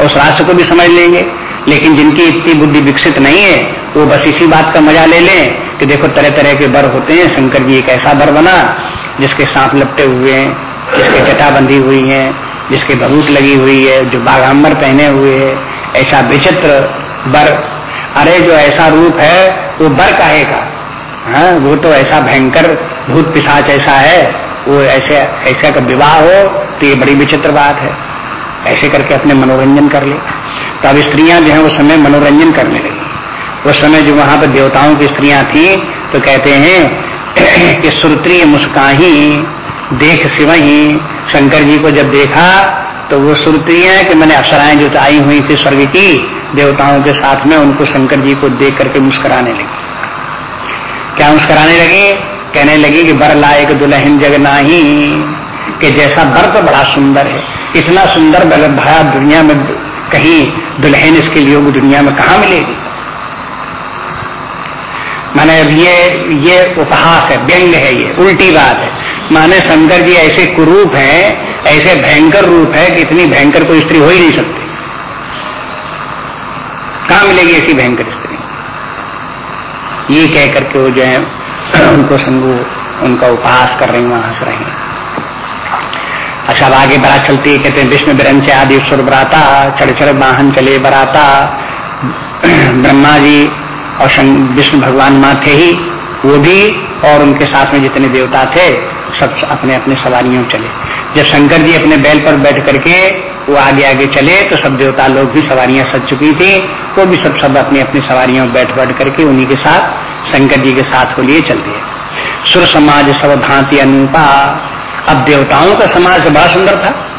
और उस राष्ट्र को भी समझ लेंगे। लेकिन जिनकी इतनी बुद्धि विकसित नहीं है, वो बस इसी बात का मज़ा ले लें कि देखो तरह तरह के बर होते हैं। शंकर जी एक ऐसा बर बना, जिसके सांप लपटे हुए हैं, जिसके जटा बंधी हुई है, जिसके भरूट लगी हुई है, जो बाघाम्बर पहने हुए है, ऐसा विचित्र बर। अरे, जो ऐसा रूप है, वो बर काहे का? हाँ वो तो ऐसा भयंकर भूत पिशाच ऐसा है, वो ऐसे, ऐसा का विवाह हो तो ये बड़ी विचित्र बात है। ऐसे करके अपने मनोरंजन कर ले। तो अब स्त्रियाँ जो है उस समय मनोरंजन करने लगी। उस समय जो वहाँ पर देवताओं की स्त्रियाँ थी तो कहते हैं कि सुरत्री मुस्काही, देख सिवही, शंकर जी को जब देखा तो वो सुरती है कि मैंने अप्सराएँ जो आई हुई थी स्वर्ग की, देवताओं के साथ में उनको शंकर जी को देख करके मुस्कुराने लगी। क्या मुस्कराने लगे? कहने लगे कि बर लायक दुल्हन जग नाही कि जैसा बर तो बड़ा सुंदर है। इतना सुंदर भया दुनिया में कहीं दुल्हन इसके योग दुनिया में कहा मिलेगी? माने अब ये ये उपहास है, व्यंग है ये, उल्टी बात है। माने शंकर जी ऐसे कुरूप हैं, ऐसे भयंकर रूप है कि इतनी भयंकर कोई स्त्री हो ही नहीं सकती। कहा मिलेगी ऐसी भयंकर स्त्री? ये कह करके वो जो है, उनको शंभु उनका उपहास कर रही वहाँ हंस रहे हैं। अच्छा अब आगे बड़ा चलती है, कहते हैं, विष्णु बिरंच आदि सुर बराता चढ़ चढ़ वाहन चले बराता। ब्रह्मा जी और विष्णु भगवान माँ थे ही, वो भी और उनके साथ में जितने देवता थे, सब अपने अपने सवारियों चले। जब शंकर जी अपने बैल पर बैठ करके वो आगे आगे चले तो सब देवता लोग भी सवारियाँ सज चुकी थी। वो भी सब सब अपनी अपनी सवारियों बैठ बैठ करके उन्हीं के साथ, शंकर जी के साथ को लिए चल दिए सुर समाज सब भांति अनुपा। अब देवताओं का समाज बड़ा सुंदर था।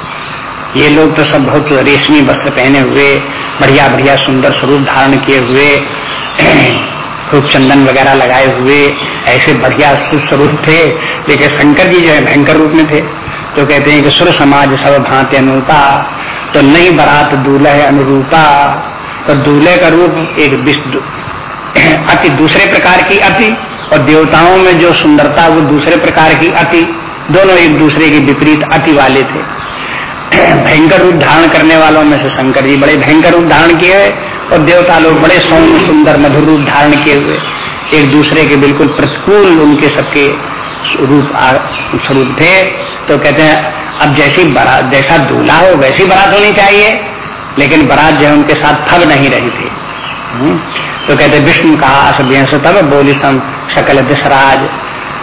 ये लोग तो सब बहुत रेशमी वस्त्र पहने हुए, बढ़िया बढ़िया सुंदर स्वरूप धारण किए हुए, खूब चंदन वगैरह लगाए हुए, ऐसे बढ़िया स्वरूप थे, लेकिन शंकर जी जो है, भयंकर रूप में थे। तो कहते हैं कि सुर समाज सब भांति अनुपा तो नई बरात दूल्हे अनुरूपा। तो दूल्हे का रूप एक अति दूसरे प्रकार की अति, और देवताओं में जो सुंदरता वो दूसरे प्रकार की अति, दोनों एक दूसरे के विपरीत अति वाले थे। भयंकर रूप धारण करने वालों में से शंकर जी बड़े भयंकर रूप धारण किए और देवता लोग बड़े सौम्य, सुंदर, मधुर रूप धारण किए हुए। एक दूसरे के बिल्कुल प्रतिकूल उनके सबके रूप स्वरूप थे तो कहते हैं अब जैसी बारात जैसा दूल्हा हो वैसी बारात होनी चाहिए। लेकिन बारात जो उनके साथ फल नहीं रही थी। हम्म, तो कहते विष्णु कहा असभ्य तब बोली सम सकल दिशराज।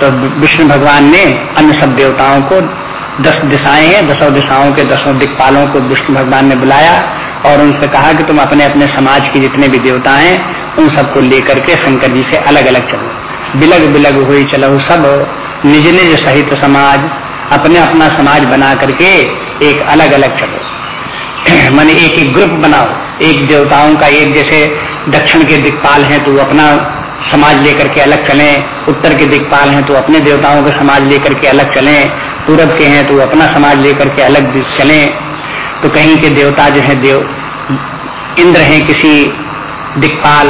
तो विष्णु भगवान ने अन्य सब देवताओं को दस दिशाएँ हैं दसों दिशाओं के दसों दिक्पालों को विष्णु भगवान ने बुलाया और उनसे कहा कि तुम अपने अपने समाज के जितने भी देवता हैं उन सबको लेकर के शंकर जी से अलग अलग चलो। बिलग बिलग हुई चलो सब निज निज सहित समाज, अपने अपना समाज बना करके एक अलग अलग चलो। माने एक एक ग्रुप बनाओ। एक देवताओं का एक जैसे दक्षिण के दिक्पाल हैं तो अपना समाज लेकर के अलग चलें, उत्तर के दिक्पाल हैं तो अपने देवताओं का समाज लेकर के अलग चलें, पूरब के हैं तो अपना समाज लेकर के अलग चलें। तो कहीं के देवता जो है देव, इंद्र हैं, किसी दिक्पाल,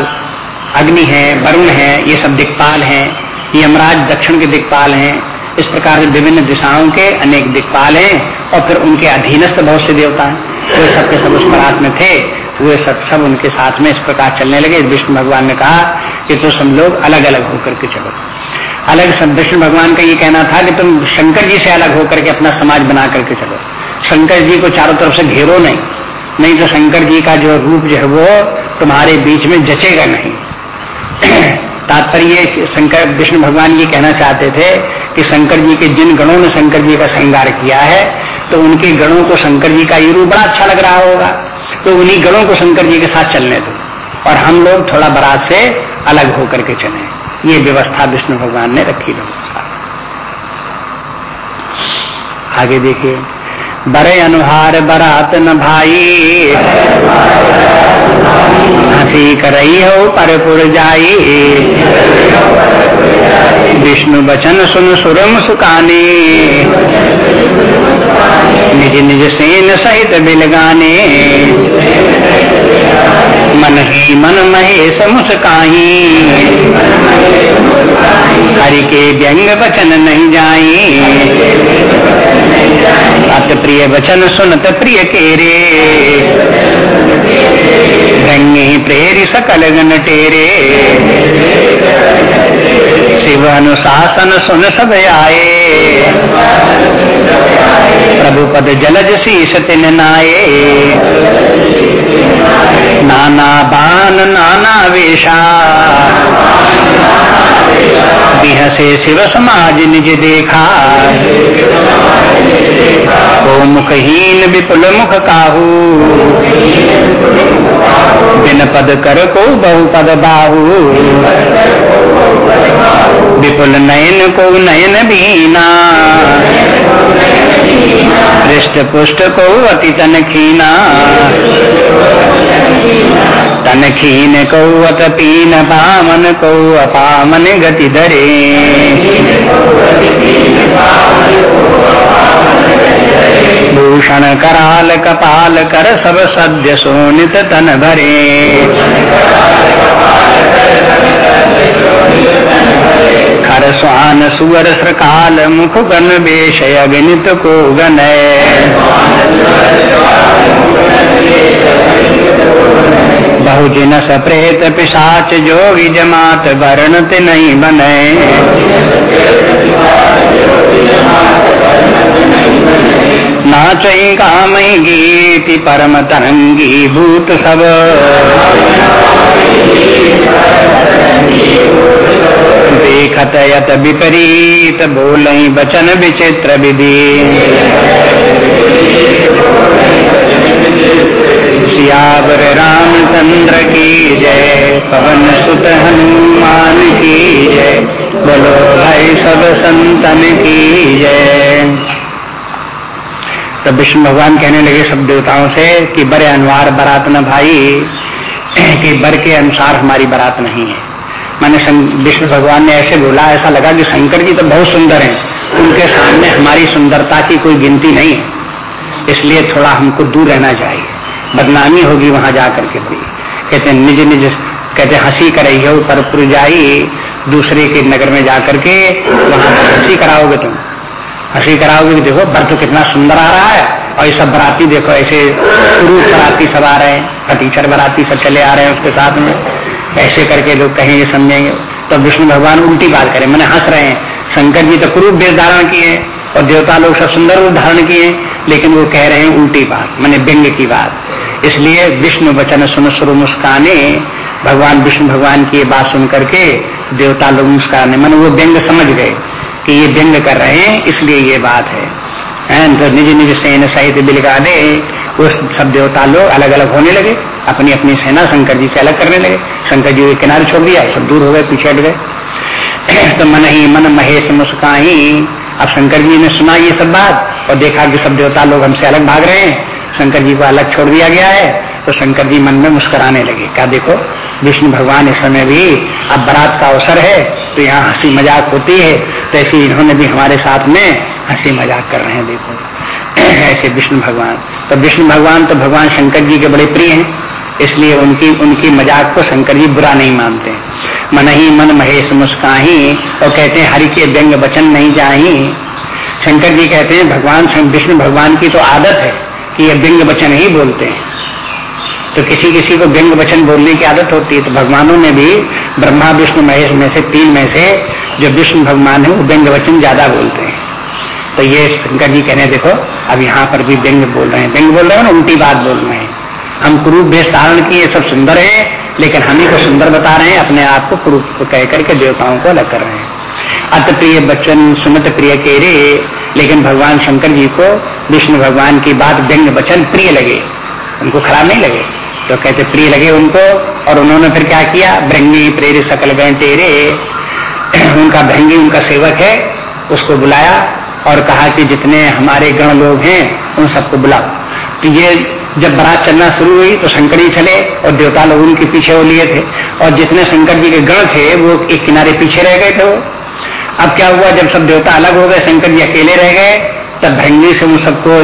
अग्नि है, वरुण है, ये सब दिक्पाल हैं यमराज दक्षिण के दिक्पाल हैं। इस प्रकार से विभिन्न दिशाओं के अनेक दिक्पाल हैं और फिर उनके अधीनस्थ बहुत से देवता हैं। वे सब के सब उस परात में थे। वे सब सब उनके साथ में इस प्रकार चलने लगे। विष्णु भगवान ने कहा कि तो सब लोग अलग अलग होकर के चलो। अलग विष्णु भगवान का ये कहना था कि तुम शंकर जी से अलग होकर के अपना समाज बना करके चलो। शंकर जी को चारों तरफ़ से घेरो नहीं। नहीं तो शंकर जी का जो रूप जो है वो तुम्हारे बीच में जचेगा नहीं। तात्पर्य शंकर, विष्णु भगवान ये कहना चाहते थे कि शंकर जी के जिन गणों ने शंकर जी का श्रृंगार किया है तो उनके गणों को शंकर जी का ये रूप बड़ा अच्छा लग रहा होगा। तो उन्हीं गणों को शंकर जी के साथ चलने दो। और हम लोग थोड़ा बरात से अलग होकर के चले। ये व्यवस्था विष्णु भगवान ने रखी। लोगों आगे देखिए। बड़े अनुहार बरात न भाई। हँसी करई हो परपुर जाई। विष्णु बचन सुन सुरम सुकाने। निज निज सेन सहित बिलगाने। मन ही मन महेश मुस्काही। हरि के व्यंग बचन नहीं जाई। अत प्रिय वचन सुनत प्रिय केरे धन्य प्रेरी सकल गन टेरे। शिव अनुशासन सुन सब आए। प्रभु पद जलज शीश तिन नाये नाना बान, नाना वेशा। बिहसे शिव समाज निज देखा। ओ मुखहीन विपुल मुख काहू। बिन पद कर को बहु पद बाहू। विपुल नयन को नयन बीना। पृष्ठ पुष्ट को अति तन खीना। तन खीन कौत पीन पामन कौ अपामन गति धरे। भूषण कराल कपाल कर सब सद्य सोनित तन भरे। खर स्वान सुअर श्रकाल मुख गन बेशय अगणित को गनय। बहुजन सप्रेत पिशाच जोगी जमात वर्णत नहीं बने। नाच काम गीति, परम तरंगी भूत सब। देखत यत विपरीत बोल बचन विचित्र विधि। सियावर रामचंद्र की जय, पवन सुत हनुमान की जय, बोलो भाई सब संतन की जय। तो विष्णु भगवान कहने लगे सब देवताओं से कि बड़े अनवार बरात न भाई, कि बर के अनुसार हमारी बरात नहीं है। मैंने विष्णु भगवान ने ऐसे बोला, ऐसा लगा कि शंकर जी तो बहुत सुंदर हैं। उनके सामने हमारी सुंदरता की कोई गिनती नहीं है। इसलिए थोड़ा हमको दूर रहना चाहिए। बदनामी होगी वहाँ जाकर के भी। कहते निज निज, कहते हँसी करई हो पर पुरजाई दूसरे के नगर में जाकर के वहाँ हँसी कराओगे तुम। हँसी कराओगे देखो बर तो कितना सुंदर आ रहा है, और ये सब बराती देखो, ऐसे पुरुष बराती सब आ रहे हैं फटीचर बराती सब चले आ रहे हैं उसके साथ में। ऐसे करके लोग कहेंगे समझेंगे। तो विष्णु भगवान उल्टी बात करें, मैंने हंस रहे हैं। शंकर जी तो क्रूप वेश धारण किए और देवता लोग सब सुंदर रूप धारण किए लेकिन वो कह रहे हैं, उल्टी बात, मैंने व्यंग की बात। इसलिए विष्णु वचन सुन सुर मुस्काने, भगवान विष्णु भगवान की ये बात सुन करके देवता लोग मुस्काने। मन वो व्यंग समझ गए कि ये व्यंग कर रहे हैं, इसलिए ये बात है। तो निज निज सेन सहित बिलगाने वो सब देवता लोग अलग अलग होने लगे अपनी अपनी सेना शंकर जी से अलग करने लगे। शंकर जी के किनारे छोड़ दिया, सब दूर हो गए, पीछे हट गए। तो मन ही मन महेश मुस्काही अब शंकर जी ने सुना ये सब बात और देखा कि सब देवता लोग हमसे अलग भाग रहे हैं। शंकर जी को अलग छोड़ दिया गया है तो शंकर जी मन में मुस्कुराने लगे। क्या देखो, विष्णु भगवान इस समय भी अब बरात का अवसर है तो यहाँ हँसी मज़ाक होती है तो ऐसे इन्होंने भी हमारे साथ में हँसी मज़ाक कर रहे हैं, देखो। ऐसे विष्णु भगवान। तो विष्णु भगवान तो भगवान शंकर जी के बड़े प्रिय हैं, इसलिए उनकी उनकी मज़ाक को शंकर जी बुरा नहीं मानते। मन ही मन महेश मुस्काही, और कहते हैं, हरि के व्यंग वचन नहीं जाही। शंकर जी कहते हैं, भगवान, विष्णु भगवान की तो आदत है कि ये व्यंग वचन ही बोलते हैं। तो किसी किसी को व्यंग वचन बोलने की आदत होती है तो भगवानों ने भी ब्रह्मा, विष्णु, महेश में से तीन में से जो विष्णु भगवान है, वो व्यंग वचन ज़्यादा बोलते हैं। तो ये शंकर जी कहने, देखो, अब यहाँ पर भी व्यंग बोल रहे हैं। व्यंग बोल रहे हैं उल्टी बात बोल रहे हैं। हम क्रूप भेष धारण किए सब सुंदर है, लेकिन हम ही को सुंदर बता रहे हैं, अपने आप को क्रूप, कह करके देवताओं को अलग कर रहे हैं। अत प्रिय बच्चन, सुमत प्रिय केरे, लेकिन भगवान शंकर जी को, विष्णु भगवान की बात व्यंग वचन प्रिय लगे। उनको खराब नहीं लगे। तो कहते, प्रिय लगे उनको, और उन्होंने फिर क्या किया? भृंगी प्रेर सकल तेरे। उनका भृंगी उनका सेवक है, उसको बुलाया और कहा कि, जितने हमारे गण लोग हैं, उन सबको बुलाओ। तो ये जब बारात चलना शुरू हुई तो शंकर जी चले और देवता लोग उनके पीछे वो लिए थे। और जितने शंकर जी के गण थे, वो एक किनारे पीछे रह गए थे अब क्या हुआ, जब सब देवता अलग हो गए, शंकर जी अकेले रह गए, तब भंगी से उन सबको,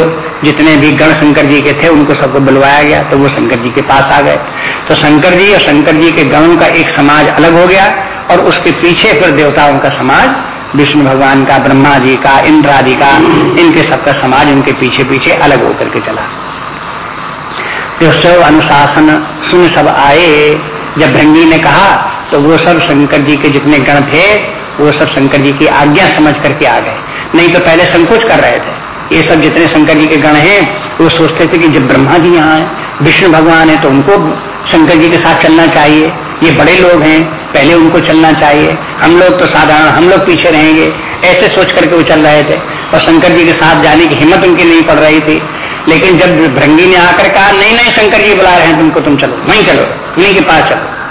जितने भी गण शंकर जी के थे, उनको सबको बुलवाया गया तो वो शंकर जी के पास आ गए। तो शंकर जी और शंकर जी के गणों का एक समाज अलग हो गया, और उसके पीछे फिर देवताओं का समाज, विष्णु भगवान का, ब्रह्मा जी का, इंद्र आदि का, इनके सबका समाज उनके पीछे पीछे अलग होकर के चला। तो सब अनुशासन सुन सब आए, जब भृंगी ने कहा तो वो सब शंकर जी के जितने गण थे वो सब शंकर जी की आज्ञा समझ करके आ गए। नहीं तो पहले संकोच कर रहे थे। ये सब जितने शंकर जी के गण हैं, वो सोचते थे कि जब ब्रह्मा जी यहाँ है, विष्णु भगवान है तो उनको शंकर जी के साथ चलना चाहिए। ये बड़े लोग हैं, पहले उनको चलना चाहिए। हम लोग तो साधारण, हम लोग पीछे रहेंगे। ऐसे सोच करके वो चल रहे थे। और शंकर जी के साथ जाने की हिम्मत उनकी नहीं पड़ रही थी। लेकिन जब भृंगी ने आकर कहा, नहीं नहीं, शंकर जी बुला रहे हैं तुमको, तुम चलो, वहीं चलो, उन्हीं के पास चलो।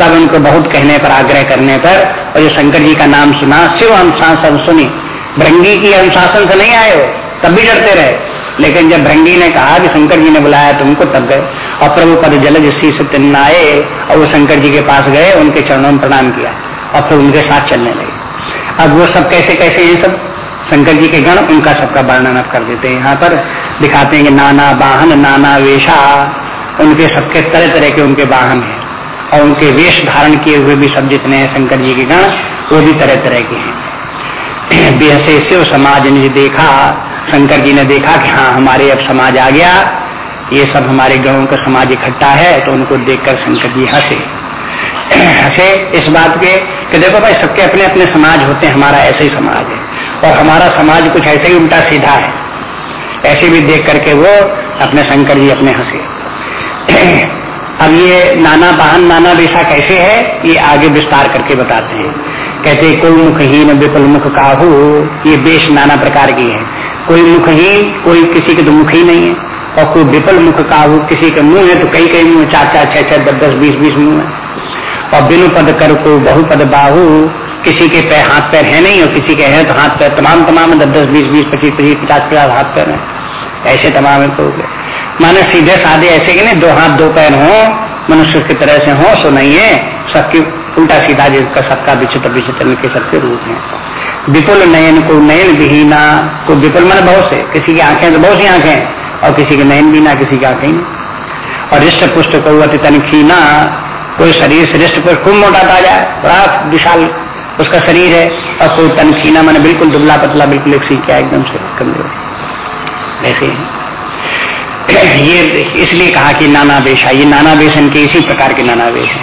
तब उनको बहुत कहने पर आग्रह करने पर, और जो शंकर जी का नाम सुना। शिव अनुशासन सुनी। भृंगी की अनुशासन से नहीं आए हो, तब भी डरते रहे। लेकिन जब भृंगी ने कहा कि शंकर जी ने बुलाया तुमको, तब गए। और प्रभु पद जल जिससी से तिन्न आए और वो शंकर जी के पास गए, उनके चरणों में प्रणाम किया, और फिर उनके साथ चलने लगे। अब वो सब कैसे कैसे ये सब? शंकर जी के गण उनका सबका वर्णन आप कर देते हैं। यहाँ पर दिखाते हैं कि नाना वाहन नाना वेशा, उनके सबके तरह तरह के उनके वाहन हैं। और उनके वेश धारण किए हुए भी सब जितने हैं शंकर जी के गण, वो भी तरह तरह के हैं। बेहसे शिव समाज ने देखा, शंकर जी ने देखा कि हाँ हमारे अब समाज आ गया, ये सब हमारे गणों का समाज इकट्ठा है तो उनको देखकर शंकर जी हंसे। हंसे इस बात के कि देखो भाई, सबके अपने अपने समाज होते हैं, हमारा ऐसे ही समाज है। और हमारा समाज कुछ ऐसे ही उल्टा सीधा है। ऐसे भी देख करके वो अपने शंकर जी अपने हंसे। अब ये नाना वाहन नाना वेशा कैसे है, ये आगे विस्तार करके बताते हैं। कहते कोई मुखहीन विपुल मुख काहू, ये वेश नाना प्रकार की है। कोई मुखहीन, कोई किसी के तो मुख ही नहीं है, और कोई विपुल मुख काहू, किसी के मुँह है तो कई कई मुँह, चार चार, छह छह, दस दस, बीस बीस मुँह है। और बिनु पद कर को बहुपद बाहू, किसी के पैर हाथ पैर है नहीं, और किसी के है तो हाथ पैर तमाम तमाम, दस दस, बीस बीस, पच्चीस पच्चीस, पचास पचास हाथ पैर है। ऐसे तमाम तो माने सीधे साधे ऐसे कि नहीं, दो हाथ, दो पैर हो, मनुष्य की तरह से हो, सो नहीं है। सबकी उल्टा सीधा जिसका सबका विचित्र विचित्र के सबके रूप है विपुल नयन को नयन विहीना को विपुल मन बहुत से। किसी की आँखें तो बहुत सी आँखें और किसी के नयन भी ना, किसी की आँखें और रिष्ट पुष्ट को तनखीना कोई शरीर से रिष्ट पर खूब मोटा ताज़ा, बड़ा विशाल उसका शरीर है, और कोई तनखीना मैंने बिल्कुल दुबला पतला, बिल्कुल एक सीख एकदम से कमज़ोर ही। ये इसलिए कहा कि नाना वेश है। ये नाना वेश इनके इसी प्रकार के नाना वेश है।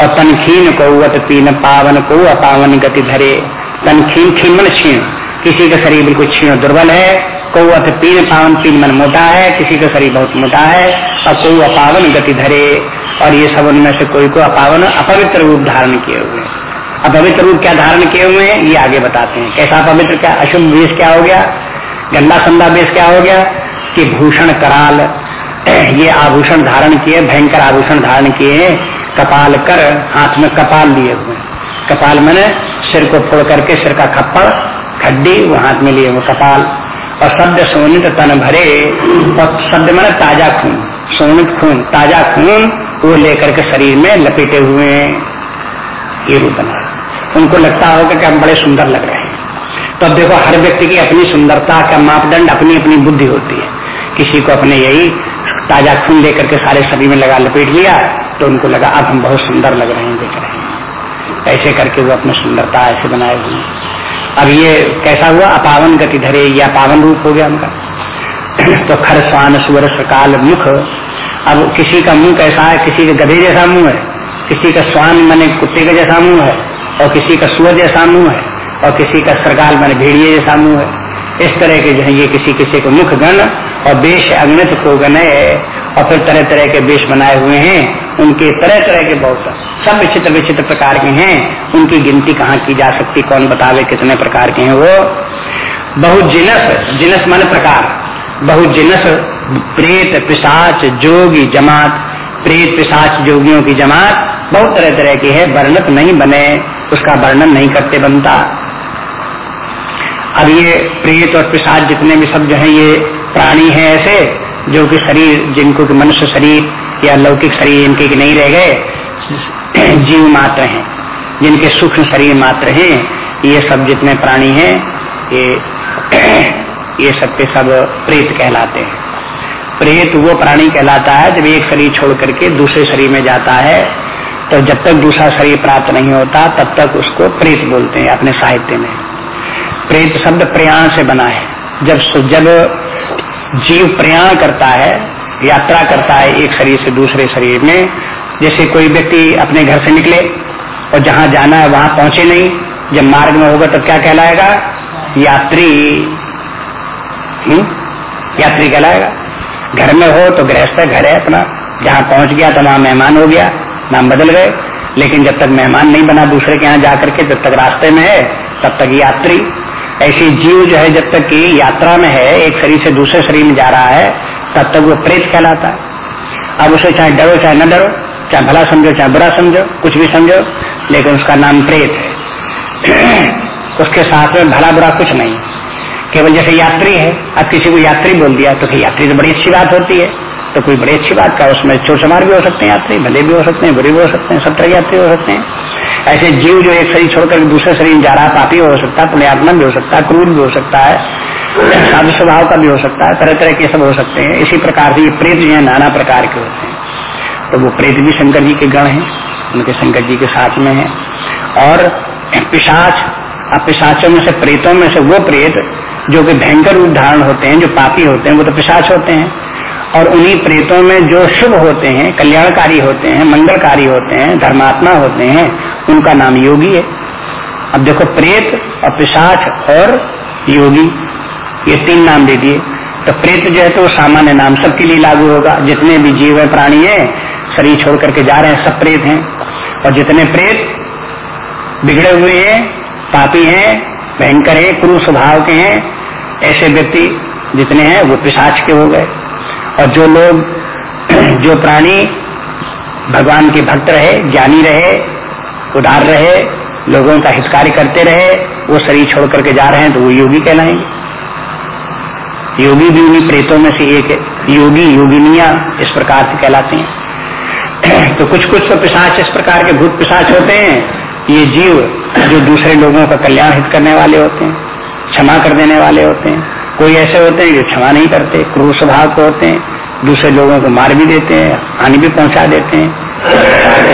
और तनखीन कौवत पीन पावन को अपावन गति धरे। तनखीन खीन मन छीण किसी का शरीर बिल्कुल छीण दुर्बल है। कौवत पीन पावन पीन मन मोटा है। किसी का शरीर बहुत मोटा है। और कोई अपावन गति धरे। और ये सब उनमें से कोई को अपावन अपवित्र रूप धारण किए हुए अपवित्र रूप क्या धारण किए हुए हैं? ये आगे बताते हैं। कैसा अपवित्र? क्या अशुभ वेश क्या हो गया? गंदा संदा वेश क्या हो गया? कि भूषण कराल। ये आभूषण धारण किए, भयंकर आभूषण धारण किए, कपाल कर, हाथ में कपाल लिए हुए। कपाल मैंने सिर को फोड़ करके, सिर का खप्पड़, खड्डी, वो हाथ में लिए हुए कपाल। और शब्द सोनित तन भरे, और शब्द मैंने ताज़ा खून, सोनित खून, ताज़ा खून, वो लेकर के शरीर में लपेटे हुए ये रूप बना। उनको लगता होगा कि हम बड़े सुंदर लग रहे हैं। तो अब देखो हर व्यक्ति की अपनी सुंदरता का मापदंड, अपनी अपनी बुद्धि होती है। किसी को अपने यही ताज़ा खून लेकर के सारे शरीर में लगा लपेट लिया तो उनको लगा, अब हम बहुत सुंदर लग रहे हैं, देख रहे हैं। ऐसे करके वो अपनी सुंदरता ऐसे बनाए हुए अब ये कैसा हुआ? अपावन गति धरे, या पावन रूप हो गया उनका। तो खर, स्वान सुवर सकाल, मुख। अब किसी का मुँह कैसा है? किसी का गधे जैसा मुँह है। किसी का स्वान, मैंने कुत्ते का जैसा मुँह है, और किसी का सुअर जैसा मुँह है। और किसी का सरगाल मैंने भेड़िए जैसा मुँह है। इस तरह के जो है ये किसी किसी को मुख गण और वेश अग्नित को गने और फिर तरह तरह के वेश बनाए हुए हैं। उनके तरह तरह के बहुत सब विचित्र विचित्र प्रकार के हैं। उनकी गिनती कहाँ की जा सकती? कौन बतावे कितने प्रकार के हैं वो? बहुत जिनस जिनस मन प्रकार। बहुत जिनस प्रेत, पिशाच, जोगी, जमात। प्रेत, पिशाच, जोगियों की जमात बहुत तरह तरह की है। वर्णत नहीं बने, उसका वर्णन नहीं करते बनता। अब ये प्रेत और पिशाच जितने भी सब जो है, ये प्राणी हैं ऐसे, जो कि शरीर, जिनको कि मनुष्य शरीर या लौकिक शरीर इनके नहीं रह गए, जीव मात्र हैं। जिनके सूक्ष्म शरीर मात्र हैं, ये सब जितने प्राणी हैं, ये ये सब के सब प्रेत कहलाते हैं। प्रेत वो प्राणी कहलाता है, जब एक शरीर छोड़ करके दूसरे शरीर में जाता है तो जब तक दूसरा शरीर प्राप्त नहीं होता, तब तक उसको प्रेत बोलते हैं अपने साहित्य में। प्रेत शब्द प्रयाण से बना है। जब जब जीव प्रयाण करता है, यात्रा करता है एक शरीर से दूसरे शरीर में, जैसे कोई व्यक्ति अपने घर से निकले और जहाँ जाना है वहाँ पहुँचे नहीं, जब मार्ग में होगा तब क्या कहलाएगा? यात्री। हुँ? यात्री कहलाएगा। घर में हो तो गृहस्थ घर है अपना। जहाँ पहुँच गया तो वहाँ मेहमान हो गया, नाम बदल गए। लेकिन जब तक मेहमान नहीं बना दूसरे के यहाँ जाकर के, जब तक रास्ते में है, तब तक यात्री। ऐसी जीव जो है, जब तक की यात्रा में है, एक शरीर से दूसरे शरीर में जा रहा है, तब तक वो प्रेत कहलाता है। अब उसे चाहे डरो, चाहे न डरो, चाहे भला समझो, चाहे बुरा समझो, कुछ भी समझो, लेकिन उसका नाम प्रेत है। उसके साथ में भला बुरा कुछ नहीं। केवल जैसे यात्री है, अब किसी को यात्री बोल दिया तो यात्री तो बड़ी अच्छी बात होती है। तो कोई बड़ी अच्छी बात का, उसमें चोर चमार भी हो सकते हैं यात्री, भले भी हो सकते हैं, बुरे भी हो सकते हैं, सब तरह यात्री हो सकते हैं। ऐसे जीव जो एक शरीर छोड़कर दूसरे शरीर जा रहा है पापी हो सकता है पुण्यात्मा भी हो सकता है, क्रूर भी हो सकता है, साधु स्वभाव का भी हो सकता है तरह तरह के सब हो सकते हैं। इसी प्रकार से ये प्रेत जो है, नाना प्रकार के होते हैं। तो वो प्रेत भी शंकर जी के गण हैं, उनके शंकर जी के साथ में है। और पिशाच, अब पिशाचों में से, प्रेतों में से वो प्रेत, जो कि भयंकर रूप धारण होते हैं, जो पापी होते हैं, वो तो पिशाच होते हैं। और उन्हीं प्रेतों में जो शुभ होते हैं, कल्याणकारी होते हैं, मंगलकारी होते हैं, धर्मात्मा होते हैं, उनका नाम योगी है। अब देखो, प्रेत और पिशाच और योगी, ये तीन नाम दे दिए। तो प्रेत जो है तो सामान्य नाम सबके लिए लागू होगा। जितने भी जीव है, प्राणी है, शरीर छोड़ करके जा रहे हैं, सब प्रेत हैं। और जितने प्रेत बिगड़े हुए हैं, पापी हैं, भयंकर है क्रूर स्वभाव के हैं, ऐसे व्यक्ति जितने हैं, वो पिशाच के हो गए। और जो लोग, जो प्राणी भगवान के भक्त रहे, ज्ञानी रहे, उदार रहे, लोगों का हितकारी करते रहे, वो शरीर छोड़ करके जा रहे हैं तो वो योगी कहलाएँगे। योगी भी उन्हीं प्रेतों में से एक है। योगी, योगिनिया इस प्रकार से कहलाते हैं। तो कुछ कुछ तो पिशाच इस प्रकार के भूत पिशाच होते हैं ये जीव जो दूसरे लोगों का कल्याण हित करने वाले होते हैं, क्षमा कर देने वाले होते हैं। कोई ऐसे होते हैं जो क्षमा नहीं करते, क्रूर स्वभाव के होते हैं, दूसरे लोगों को मार भी देते हैं, हानि भी पहुँचा देते हैं।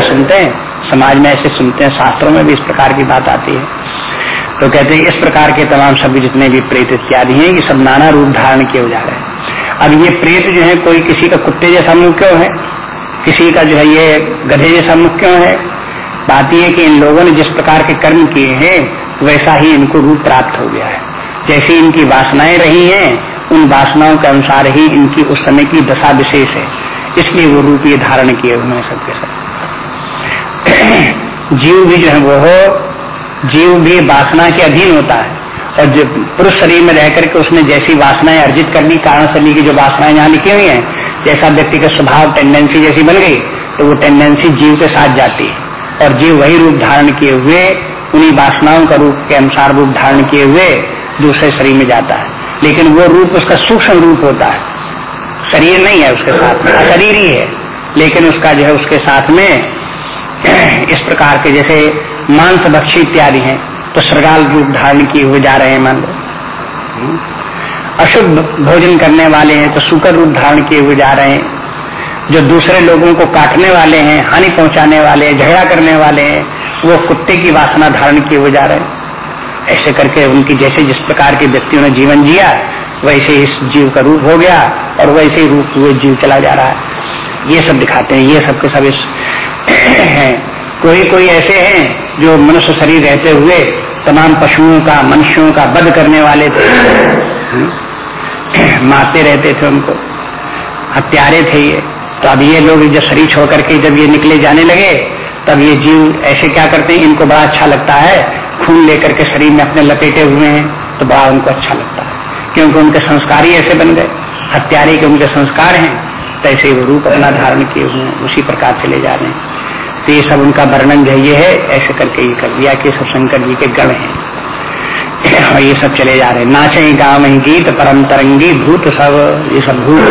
सुनते हैं? समाज में ऐसे सुनते हैं, शास्त्रों में भी इस प्रकार की बात आती है। तो कहते हैं इस प्रकार के तमाम सभी जितने भी प्रेत इत्यादि हैं, ये सब नाना रूप धारण किए जा रहे हैं। अब ये प्रेत जो है, कोई किसी का कुत्ते जैसा मुख क्यों है? किसी का जो है, ये गधे जैसा मुख क्यों है? बात यह कि इन लोगों ने जिस प्रकार के कर्म किए हैं, वैसा ही इनको रूप प्राप्त हो गया है। जैसी इनकी वासनाएँ रही हैं, उन वासनाओं के अनुसार ही इनकी उस समय की दशा विशेष है। इसलिए वो रूप ये धारण किए उन्होंने सबके सब। जीव भी जो है वो हो, जीव भी वासना के अधीन होता है। और जो पुरुष शरीर में रह करके उसने जैसी वासनाएँ अर्जित करनी, कारण शनि की जो वासनाएँ यहाँ लिखी हुई हैं, जैसा व्यक्ति का स्वभाव टेंडेंसी जैसी बन गई तो वो टेंडेंसी जीव के साथ जाती है। और जीव वही रूप धारण किए हुए, उन्हीं वासनाओं का रूप के अनुसार रूप धारण किए हुए दूसरे शरीर में जाता है। लेकिन वो रूप उसका सूक्ष्म रूप होता है। शरीर नहीं है उसके साथ में शरीर ही है। लेकिन उसका जो है, उसके साथ में इस प्रकार के जैसे मांस, भक्षी इत्यादि हैं तो श्रृगाल रूप धारण किए हुए जा रहे हैं मान लो। अशुद्ध भोजन करने वाले हैं तो सुकर रूप धारण किए हुए जा रहे हैं। जो दूसरे लोगों को काटने वाले हैं, हानि पहुँचाने वाले हैं, झगड़ा करने वाले हैं, वो कुत्ते की वासना धारण किए हुए जा रहे हैं। ऐसे करके उनकी जैसे जिस प्रकार के व्यक्तियों ने जीवन जिया, वैसे इस जीव का रूप हो गया और वैसे ही रूप हुए जीव चला जा रहा है। ये सब दिखाते हैं, ये सब के सब इस हैं। कोई कोई ऐसे हैं जो मनुष्य शरीर रहते हुए तमाम पशुओं का, मनुष्यों का बध करने वाले थे। मारते रहते थे उनको। हत्यारे थे ये। तो अब ये लोग जब शरीर छोड़ करके जब ये निकले जाने लगे, तब ये जीव ऐसे क्या करते हैं, इनको बड़ा अच्छा लगता है खून लेकर के शरीर में अपने लपेटे हुए हैं तो बड़ा उनको अच्छा लगता है। क्योंकि उनके संस्कार ही ऐसे बन गए। हत्यारे के उनके संस्कार हैं तो ऐसे वो रूप अपना धारण किए हुए हैं, उसी प्रकार चले जा रहे हैं। तो ये सब उनका वर्णन जो ये है, ऐसे करके ये कर दिया कि सब शंकर जी के गण हैं। और ये सब चले जा रहे हैं। नाचे, गाँव, गीत, परम तरंगी, भूत सब, ये सब भूत।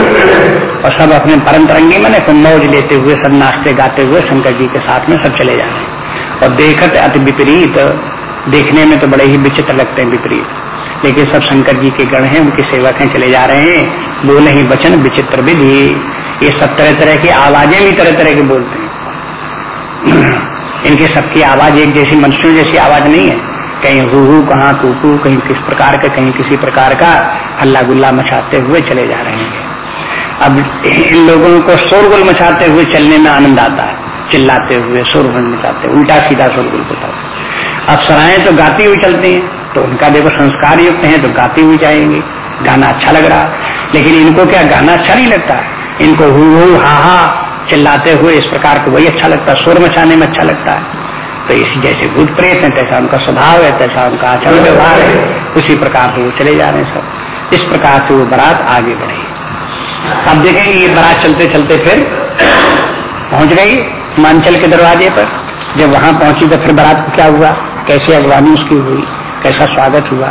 और सब अपने परम तरंगी, मैंने तो मौज लेते हुए, सब नाचते गाते हुए, शंकर जी के साथ में सब चले जा रहे हैं। और देखत अति विपरीत देखने में तो बड़े ही विचित्र लगते हैं विपरीत। लेकिन सब शंकर जी के गण हैं, उनके सेवक हैं चले जा रहे हैं। बोले ही वचन विचित्र विधि। ये सब तरह तरह की आवाज़ें भी तरह तरह की बोलते हैं। इनकी सबकी आवाज़ एक जैसी, मनुष्यों जैसी आवाज़ नहीं है। कहीं हु हु कहाँ कूकू कहीं किस प्रकार का, कहीं किसी प्रकार का हल्ला गुल्ला मचाते हुए चले जा रहे हैं। अब इन लोगों को शोरगुल मचाते हुए चलने में आनंद आता है। चिल्लाते हुए, शोरगुल मचाते उल्टा सीधा शोरगुल होता है। अब सराएँ तो गाती हुई चलती हैं तो उनका देखो संस्कार युक्त है तो गाती हुई जाएँगे। गाना अच्छा लग रहा लेकिन इनको क्या गाना अच्छा नहीं लगता? इनको हु हु हा हा चिल्लाते हुए इस प्रकार को वही अच्छा लगता है शोर मचाने में अच्छा लगता है। तो इसी जैसे भूत प्रेत है, तैसा उनका स्वभाव है, तैसा उनका आचरण व्यवहार है, उसी प्रकार से वो चले जा रहे हैं सब। इस प्रकार से वो बारात आगे बढ़े। अब देखेंगे, ये बारात चलते चलते फिर पहुँच गई मांचल के दरवाजे पर। जब वहाँ पहुँची तो फिर बारात को क्या हुआ? कैसे अगवानी उसकी हुई? कैसा स्वागत हुआ?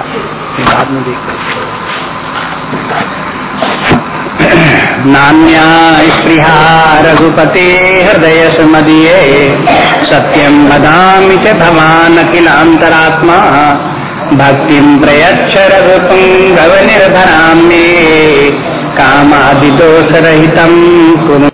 बाद में देखते नान्या स्पृहा रघुपते हृदय सुमदीये सत्यम बदामि च भवान अखिलांतरात्मा भक्तिम प्रयच्छ रघुपुंगव निर्भराम्ये कामादिदोष रहितम